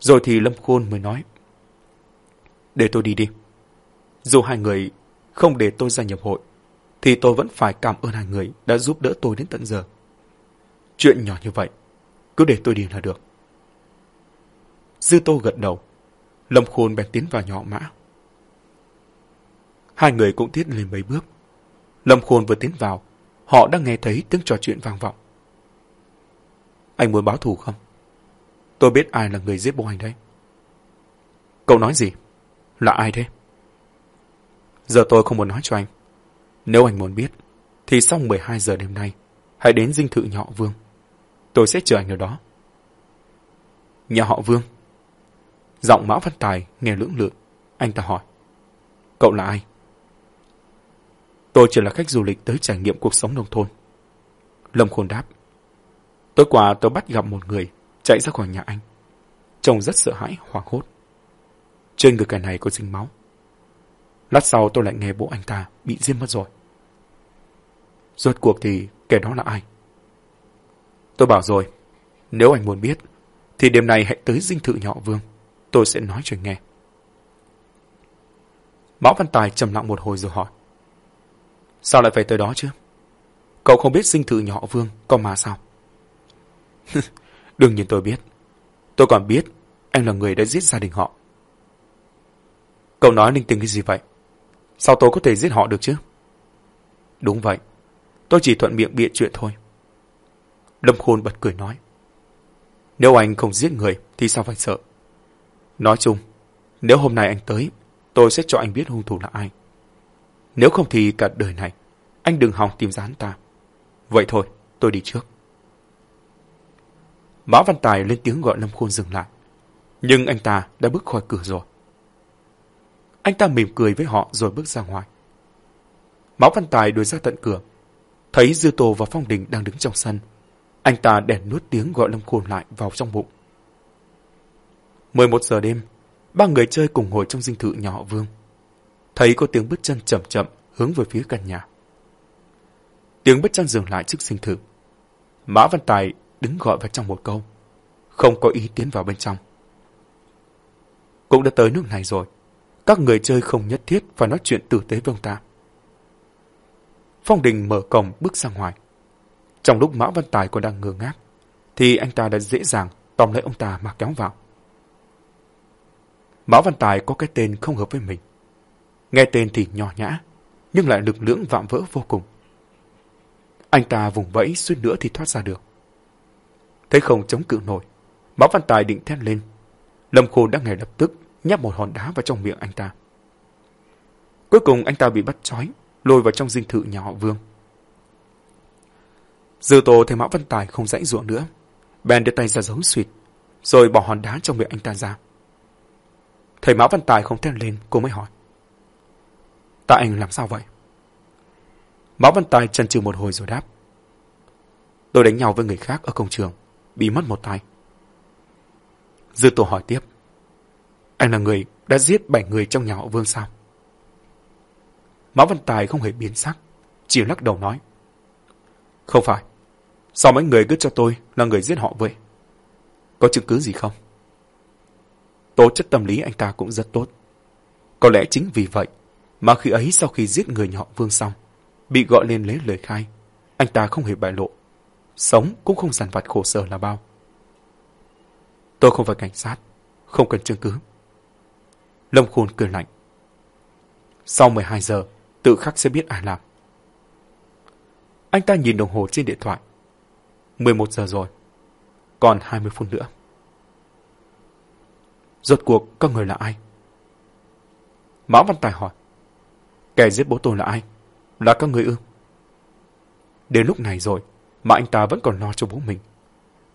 rồi thì Lâm Khôn mới nói. Để tôi đi đi. Dù hai người không để tôi gia nhập hội, thì tôi vẫn phải cảm ơn hai người đã giúp đỡ tôi đến tận giờ. Chuyện nhỏ như vậy, cứ để tôi đi là được. Dư Tô gật đầu, Lâm Khôn bèn tiến vào nhỏ mã. Hai người cũng tiến lên mấy bước. Lâm Khôn vừa tiến vào, họ đã nghe thấy tiếng trò chuyện vang vọng. Anh muốn báo thù không? Tôi biết ai là người giết bố anh đấy. Cậu nói gì? Là ai thế? Giờ tôi không muốn nói cho anh. Nếu anh muốn biết, thì sau 12 giờ đêm nay, hãy đến dinh thự nhỏ Vương. Tôi sẽ chờ anh ở đó. Nhà họ Vương. Giọng Mã Văn Tài nghe lưỡng lự. Anh ta hỏi. Cậu là ai? Tôi chỉ là khách du lịch tới trải nghiệm cuộc sống nông thôn. Lâm Khôn đáp. Tối qua tôi bắt gặp một người chạy ra khỏi nhà anh. Trông rất sợ hãi, hoảng hốt. Trên người kẻ này có dính máu. Lát sau tôi lại nghe bố anh ta bị giết mất rồi. Rốt cuộc thì kẻ đó là ai? Tôi bảo rồi, nếu anh muốn biết, thì đêm nay hãy tới dinh thự nhỏ vương. Tôi sẽ nói cho anh nghe. Mão Văn Tài trầm lặng một hồi rồi hỏi. Sao lại phải tới đó chứ? Cậu không biết dinh thự nhỏ vương có mà sao? Đương nhiên tôi biết. Tôi còn biết anh là người đã giết gia đình họ. Cậu nói linh tinh cái gì vậy? Sao tôi có thể giết họ được chứ? Đúng vậy. Tôi chỉ thuận miệng bịa chuyện thôi. Lâm Khôn bật cười nói. Nếu anh không giết người thì sao phải sợ? Nói chung, nếu hôm nay anh tới, tôi sẽ cho anh biết hung thủ là ai. Nếu không thì cả đời này, anh đừng hòng tìm ra hắn ta. Vậy thôi, tôi đi trước. Mã Văn Tài lên tiếng gọi Lâm Khôn dừng lại. Nhưng anh ta đã bước khỏi cửa rồi. Anh ta mỉm cười với họ rồi bước ra ngoài. Mã Văn Tài đuổi ra tận cửa. Thấy Dư Tô và Phong Đình đang đứng trong sân. Anh ta đèn nuốt tiếng gọi Lâm Khôn lại vào trong bụng. 11 giờ đêm, ba người chơi cùng ngồi trong dinh thự nhỏ Vương. Thấy có tiếng bước chân chậm chậm hướng về phía căn nhà. Tiếng bước chân dừng lại trước dinh thự. Mã Văn Tài đứng gọi vào trong một câu. Không có ý tiến vào bên trong. Cũng đã tới nước này rồi. Các người chơi không nhất thiết phải nói chuyện tử tế với ông ta. Phong Đình mở cổng bước ra ngoài. Trong lúc Mã Văn Tài còn đang ngơ ngác, thì anh ta đã dễ dàng tóm lấy ông ta mà kéo vào. Mã Văn Tài có cái tên không hợp với mình. Nghe tên thì nhỏ nhã, nhưng lại lực lưỡng vạm vỡ vô cùng. Anh ta vùng vẫy suýt nữa thì thoát ra được. Thấy không chống cự nổi, Mã Văn Tài định thét lên. Lâm Khôn đã ngay lập tức nhấp một hòn đá vào trong miệng anh ta. Cuối cùng anh ta bị bắt trói, lôi vào trong dinh thự nhà họ Vương. Dư Tô thấy Mã Văn Tài không dãy ruộng nữa, bèn đưa tay ra giấu suyệt, rồi bỏ hòn đá trong miệng anh ta ra. Thầy Mã Văn Tài không thét lên, cô mới hỏi. Tại anh làm sao vậy? Mã Văn Tài chần chừ một hồi rồi đáp. Tôi đánh nhau với người khác ở công trường, bị mất một tay. Dư Tô hỏi tiếp. Anh là người đã giết bảy người trong nhà họ Vương sao? Mã Văn Tài không hề biến sắc, chỉ lắc đầu nói. Không phải. Sao mấy người cứ cho tôi là người giết họ vậy? Có chứng cứ gì không? Tố chất tâm lý anh ta cũng rất tốt. Có lẽ chính vì vậy mà khi ấy sau khi giết người nhà họ Vương xong, bị gọi lên lấy lời khai, anh ta không hề bại lộ. Sống cũng không giàn vặt khổ sở là bao. Tôi không phải cảnh sát, không cần chứng cứ. Lâm Khôn cười lạnh. Sau 12 giờ, tự khắc sẽ biết ai làm. Anh ta nhìn đồng hồ trên điện thoại. 11 giờ rồi. Còn 20 phút nữa. Rốt cuộc các người là ai? Mã Văn Tài hỏi. Kẻ giết bố tôi là ai? Là các người ư? Đến lúc này rồi mà anh ta vẫn còn lo cho bố mình.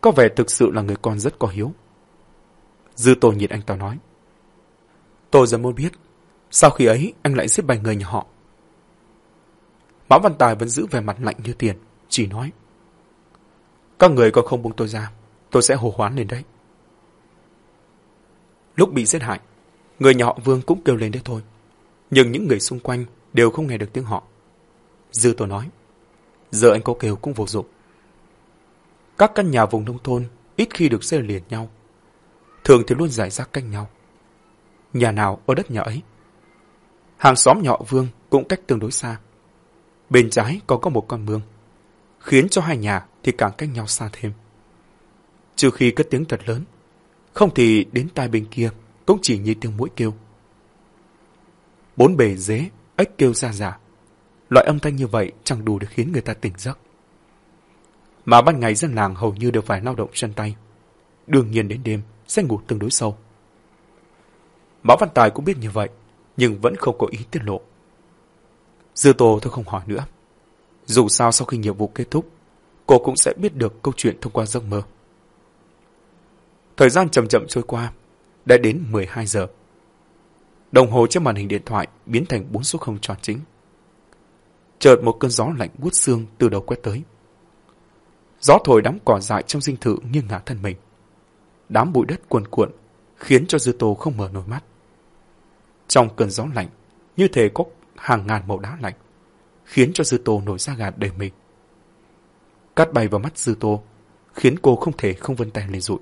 Có vẻ thực sự là người con rất có hiếu. Dư tôi nhìn anh ta nói. Tôi rất muốn biết, sau khi ấy anh lại giết bảy người nhà họ. Mã Văn Tài vẫn giữ vẻ mặt lạnh như tiền, chỉ nói. Các người còn không buông tôi ra, tôi sẽ hồ hoán lên đấy. Lúc bị giết hại, người nhà họ Vương cũng kêu lên đấy thôi. Nhưng những người xung quanh đều không nghe được tiếng họ. Dư tôi nói, giờ anh có kêu cũng vô dụng. Các căn nhà vùng nông thôn ít khi được xây liền nhau. Thường thì luôn giải rác canh nhau. Nhà nào ở đất nhà ấy. Hàng xóm nhỏ Vương cũng cách tương đối xa. Bên trái còn có một con mương, khiến cho hai nhà thì càng cách nhau xa thêm. Trừ khi cất tiếng thật lớn, không thì đến tai bên kia cũng chỉ như tiếng mũi kêu. Bốn bề dế, ếch kêu ra giả. Loại âm thanh như vậy chẳng đủ để khiến người ta tỉnh giấc. Mà ban ngày dân làng hầu như đều phải lao động chân tay. Đương nhiên đến đêm sẽ ngủ tương đối sâu. Mã Văn Tài cũng biết như vậy, nhưng vẫn không có ý tiết lộ. Dư Tô tôi không hỏi nữa. Dù sao sau khi nhiệm vụ kết thúc, cô cũng sẽ biết được câu chuyện thông qua giấc mơ. Thời gian chậm chậm trôi qua, đã đến 12 giờ. Đồng hồ trên màn hình điện thoại biến thành bốn số không tròn chính. Chợt một cơn gió lạnh buốt xương từ đầu quét tới. Gió thổi đám cỏ dại trong dinh thự nghiêng ngả thân mình. Đám bụi đất cuồn cuộn khiến cho Dư Tô không mở nổi mắt. Trong cơn gió lạnh, như thể có hàng ngàn màu đá lạnh, khiến cho Dư Tô nổi da gà đầy mình. Cát bay vào mắt Dư Tô, khiến cô không thể không vân tay lên rụi.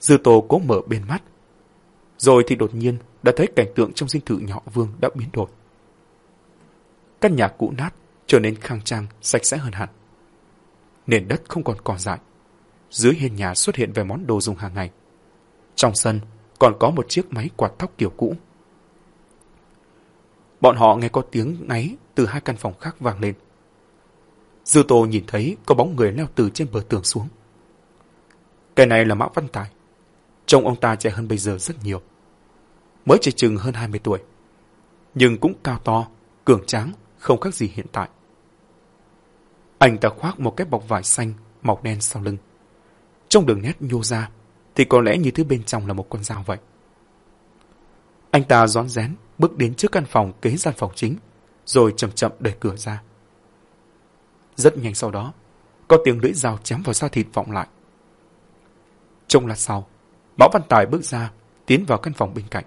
Dư Tô cố mở bên mắt, rồi thì đột nhiên đã thấy cảnh tượng trong dinh thự nhỏ vương đã biến đổi. Căn nhà cũ nát trở nên khang trang, sạch sẽ hơn hẳn. Nền đất không còn cỏ dại. Dưới hiên nhà xuất hiện vài món đồ dùng hàng ngày. Trong sân còn có một chiếc máy quạt tóc kiểu cũ. Bọn họ nghe có tiếng ngáy từ hai căn phòng khác vang lên. Dư Tô nhìn thấy có bóng người leo từ trên bờ tường xuống. Cái này là Mã Văn Tài. Trông ông ta trẻ hơn bây giờ rất nhiều. Mới chỉ chừng hơn 20 tuổi. Nhưng cũng cao to, cường tráng, không khác gì hiện tại. Anh ta khoác một cái bọc vải xanh, màu đen sau lưng. Trong đường nét nhô ra, thì có lẽ như thứ bên trong là một con dao vậy. Anh ta rón rén bước đến trước căn phòng kế gian phòng chính, rồi chậm chậm đẩy cửa ra. Rất nhanh sau đó, có tiếng lưỡi dao chém vào da thịt vọng lại. Trong lát sau, Mão Văn Tài bước ra, tiến vào căn phòng bên cạnh.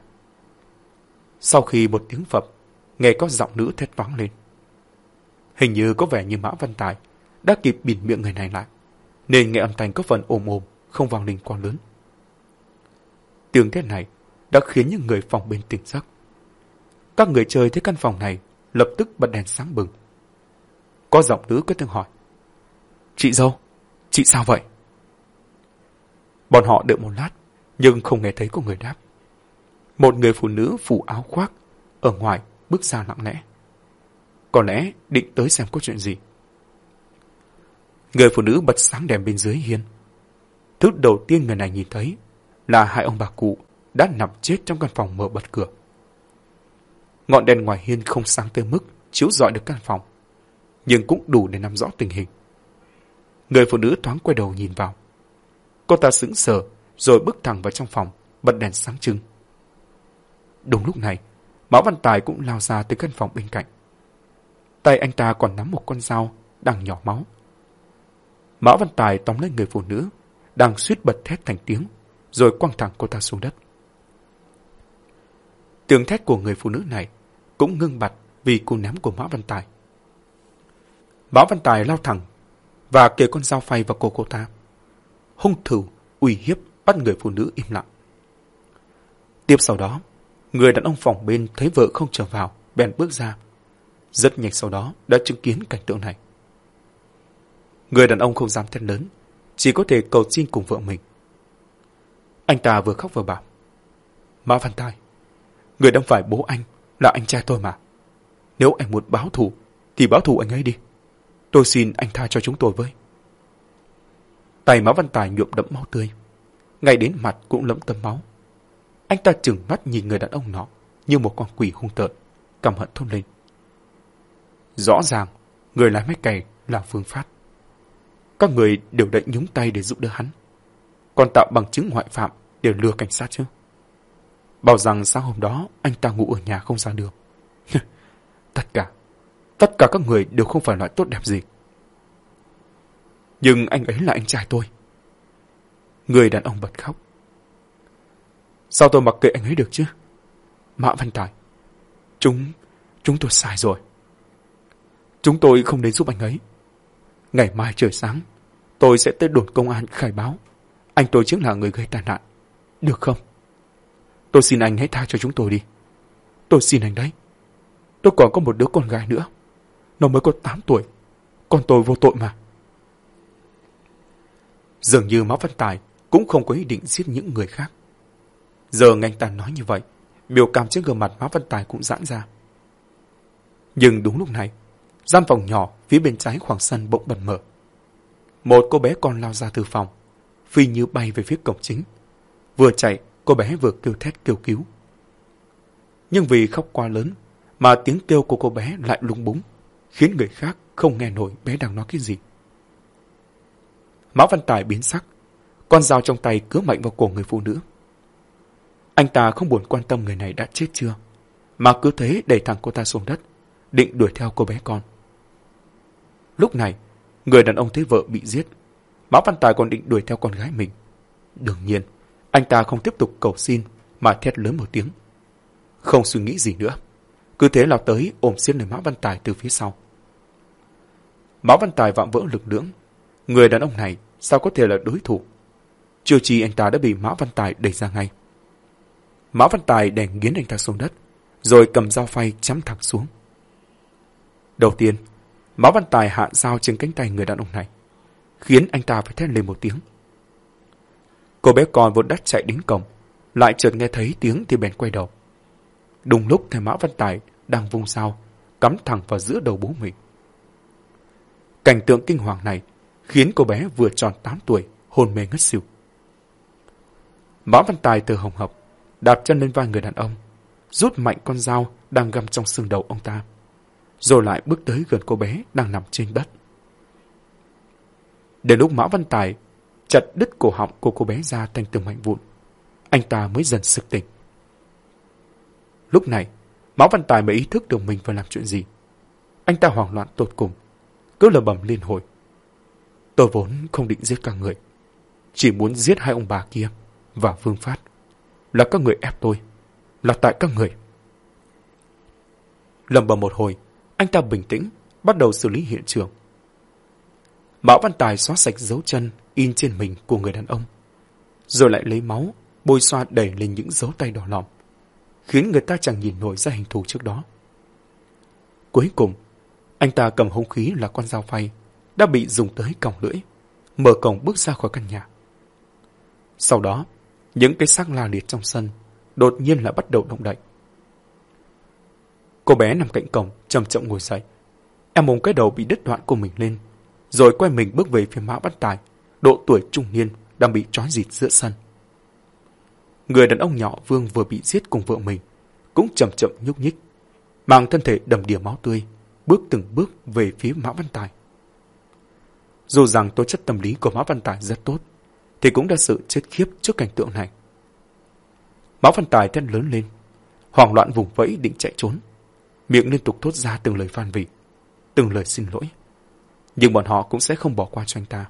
Sau khi một tiếng phập, nghe có giọng nữ thét vắng lên. Hình như có vẻ như Mã Văn Tài đã kịp bịt miệng người này lại, nên nghe âm thanh có phần ồm ồm, không vang lên quá lớn. Tiếng thét này đã khiến những người phòng bên tỉnh giấc. Các người chơi thấy căn phòng này lập tức bật đèn sáng bừng. Có giọng nữ cất tiếng hỏi. Chị dâu, chị sao vậy? Bọn họ đợi một lát, nhưng không nghe thấy có người đáp. Một người phụ nữ phủ áo khoác, ở ngoài bước ra lặng lẽ. Có lẽ định tới xem có chuyện gì. Người phụ nữ bật sáng đèn bên dưới hiên. Thứ đầu tiên người này nhìn thấy là hai ông bà cụ đã nằm chết trong căn phòng mở bật cửa. Ngọn đèn ngoài hiên không sáng tới mức chiếu rọi được căn phòng, nhưng cũng đủ để nắm rõ tình hình. Người phụ nữ thoáng quay đầu nhìn vào. Cô ta sững sờ rồi bước thẳng vào trong phòng, bật đèn sáng trưng. Đúng lúc này, Mão Văn Tài cũng lao ra từ căn phòng bên cạnh. Tay anh ta còn nắm một con dao đang nhỏ máu. Mão Văn Tài tóm lấy người phụ nữ, đang suýt bật thét thành tiếng, rồi quăng thẳng cô ta xuống đất. Tiếng thét của người phụ nữ này cũng ngưng bặt vì cú ném của Mã Văn Tài. Võ Văn Tài lao thẳng và kề con dao phay vào cổ cô ta. Hung thủ, uy hiếp bắt người phụ nữ im lặng. Tiếp sau đó, người đàn ông phòng bên thấy vợ không trở vào, bèn bước ra. Rất nhanh sau đó đã chứng kiến cảnh tượng này. Người đàn ông không dám thét lớn, chỉ có thể cầu xin cùng vợ mình. Anh ta vừa khóc vừa bảo. Mã Văn Tài, người đâm phải bố anh, là anh trai tôi mà. Nếu anh muốn báo thù, thì báo thù anh ấy đi. Tôi xin anh tha cho chúng tôi với. Tay Mã Văn Tài nhuộm đẫm máu tươi. Ngay đến mặt cũng lẫm tấm máu. Anh ta chừng mắt nhìn người đàn ông nọ như một con quỷ hung tợn, căm hận thốt lên. Rõ ràng, người lái máy cày là Phương Phát. Các người đều định nhúng tay để giúp đỡ hắn. Còn tạo bằng chứng ngoại phạm để lừa cảnh sát chứ. Bảo rằng sáng hôm đó anh ta ngủ ở nhà không ra được. tất cả, tất cả các người đều không phải loại tốt đẹp gì. Nhưng anh ấy là anh trai tôi. Người đàn ông bật khóc. Sao tôi mặc kệ anh ấy được chứ? Mã Văn Tài. Chúng, chúng tôi sai rồi. Chúng tôi không đến giúp anh ấy. Ngày mai trời sáng, tôi sẽ tới đồn công an khai báo. Anh tôi chính là người gây tai nạn. Được không? Tôi xin anh hãy tha cho chúng tôi đi. Tôi xin anh đấy. Tôi còn có một đứa con gái nữa. Nó mới có 8 tuổi. Con tôi vô tội mà. Dường như Mã Văn Tài cũng không có ý định giết những người khác. Giờ ngành ta nói như vậy, biểu cảm trên gương mặt Mã Văn Tài cũng giãn ra. Nhưng đúng lúc này, gian phòng nhỏ phía bên trái khoảng sân bỗng bật mở. Một cô bé con lao ra từ phòng, phi như bay về phía cổng chính. Vừa chạy, cô bé vừa kêu thét kêu cứu. Nhưng vì khóc quá lớn, mà tiếng kêu của cô bé lại lung búng, khiến người khác không nghe nổi bé đang nói cái gì. Mã Văn Tài biến sắc, con dao trong tay cứa mạnh vào cổ người phụ nữ. Anh ta không buồn quan tâm người này đã chết chưa, mà cứ thế đẩy thẳng cô ta xuống đất, định đuổi theo cô bé con. Lúc này, người đàn ông thấy vợ bị giết, Mã Văn Tài còn định đuổi theo con gái mình. Đương nhiên, anh ta không tiếp tục cầu xin mà thét lớn một tiếng. Không suy nghĩ gì nữa. Cứ thế lao tới ôm xiết lấy Mã Văn Tài từ phía sau. Mã Văn Tài vạm vỡ lực lưỡng. Người đàn ông này sao có thể là đối thủ? Chưa chi anh ta đã bị Mã Văn Tài đẩy ra ngay. Mã Văn Tài đè nghiến anh ta xuống đất, rồi cầm dao phay chắm thẳng xuống. Đầu tiên, Mã Văn Tài hạ dao trên cánh tay người đàn ông này, khiến anh ta phải thét lên một tiếng. Cô bé con vốn đắt chạy đến cổng, lại chợt nghe thấy tiếng thì bèn quay đầu. Đúng lúc thầy Mã Văn Tài đang vung sao, cắm thẳng vào giữa đầu bố mình. Cảnh tượng kinh hoàng này khiến cô bé vừa tròn 8 tuổi, hồn mê ngất xỉu. Mã Văn Tài từ hồng hộc, đạp chân lên vai người đàn ông, rút mạnh con dao đang găm trong xương đầu ông ta, rồi lại bước tới gần cô bé đang nằm trên đất. Đến lúc Mã Văn Tài chặt đứt cổ họng của cô bé ra thành từng mảnh vụn, anh ta mới dần sực tỉnh. Lúc này, Mã Văn Tài mới ý thức được mình phải làm chuyện gì. Anh ta hoảng loạn tột cùng, cứ lầm bầm liên hồi. Tôi vốn không định giết cả người, chỉ muốn giết hai ông bà kia và Vương Phát. Là các người ép tôi, là tại các người. Lầm bầm một hồi, anh ta bình tĩnh, bắt đầu xử lý hiện trường. Mã Văn Tài xóa sạch dấu chân in trên mình của người đàn ông, rồi lại lấy máu, bôi xoa đẩy lên những dấu tay đỏ lòm, khiến người ta chẳng nhìn nổi ra hình thù trước đó. Cuối cùng, anh ta cầm hung khí là con dao phay, đã bị dùng tới còng lưỡi, mở cổng bước ra khỏi căn nhà. Sau đó, những cái xác la liệt trong sân đột nhiên lại bắt đầu động đậy. Cô bé nằm cạnh cổng, chậm chậm ngồi dậy. Em ôm cái đầu bị đứt đoạn của mình lên, rồi quay mình bước về phía mã bắt tài, độ tuổi trung niên đang bị trói dịt giữa sân. Người đàn ông nhỏ Vương vừa bị giết cùng vợ mình, cũng chậm chậm nhúc nhích, mang thân thể đầm đìa máu tươi, bước từng bước về phía Mã Văn Tài. Dù rằng tố chất tâm lý của Mã Văn Tài rất tốt, thì cũng đã sự chết khiếp trước cảnh tượng này. Mã Văn Tài thân lớn lên, hoảng loạn vùng vẫy định chạy trốn, miệng liên tục thốt ra từng lời phan vị, từng lời xin lỗi. Nhưng bọn họ cũng sẽ không bỏ qua cho anh ta,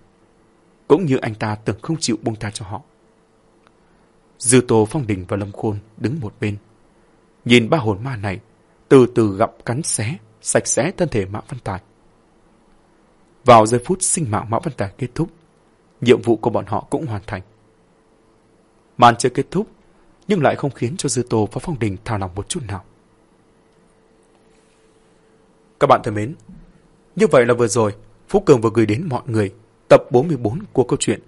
cũng như anh ta từng không chịu buông tha cho họ. Dư Tô Phong Đình và Lâm Khôn đứng một bên. Nhìn ba hồn ma này từ từ gặp cắn xé, sạch sẽ thân thể Mã Văn Tài. Vào giây phút sinh mạng Mã Văn Tài kết thúc, nhiệm vụ của bọn họ cũng hoàn thành. Màn chưa kết thúc, nhưng lại không khiến cho Dư Tô và Phong Đình thả lòng một chút nào. Các bạn thân mến, như vậy là vừa rồi, Phú Cường vừa gửi đến mọi người tập 44 của câu chuyện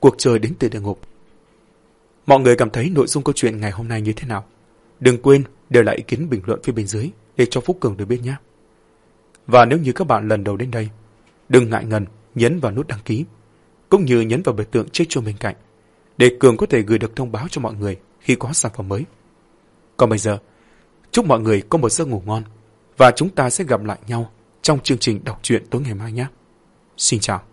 Cuộc chơi đến từ địa ngục. Mọi người cảm thấy nội dung câu chuyện ngày hôm nay như thế nào? Đừng quên để lại ý kiến bình luận phía bên dưới để cho Phúc Cường được biết nhé. Và nếu như các bạn lần đầu đến đây, đừng ngại ngần nhấn vào nút đăng ký, cũng như nhấn vào biểu tượng chiếc chuông bên cạnh, để Cường có thể gửi được thông báo cho mọi người khi có sản phẩm mới. Còn bây giờ, chúc mọi người có một giấc ngủ ngon và chúng ta sẽ gặp lại nhau trong chương trình đọc truyện tối ngày mai nhé. Xin chào.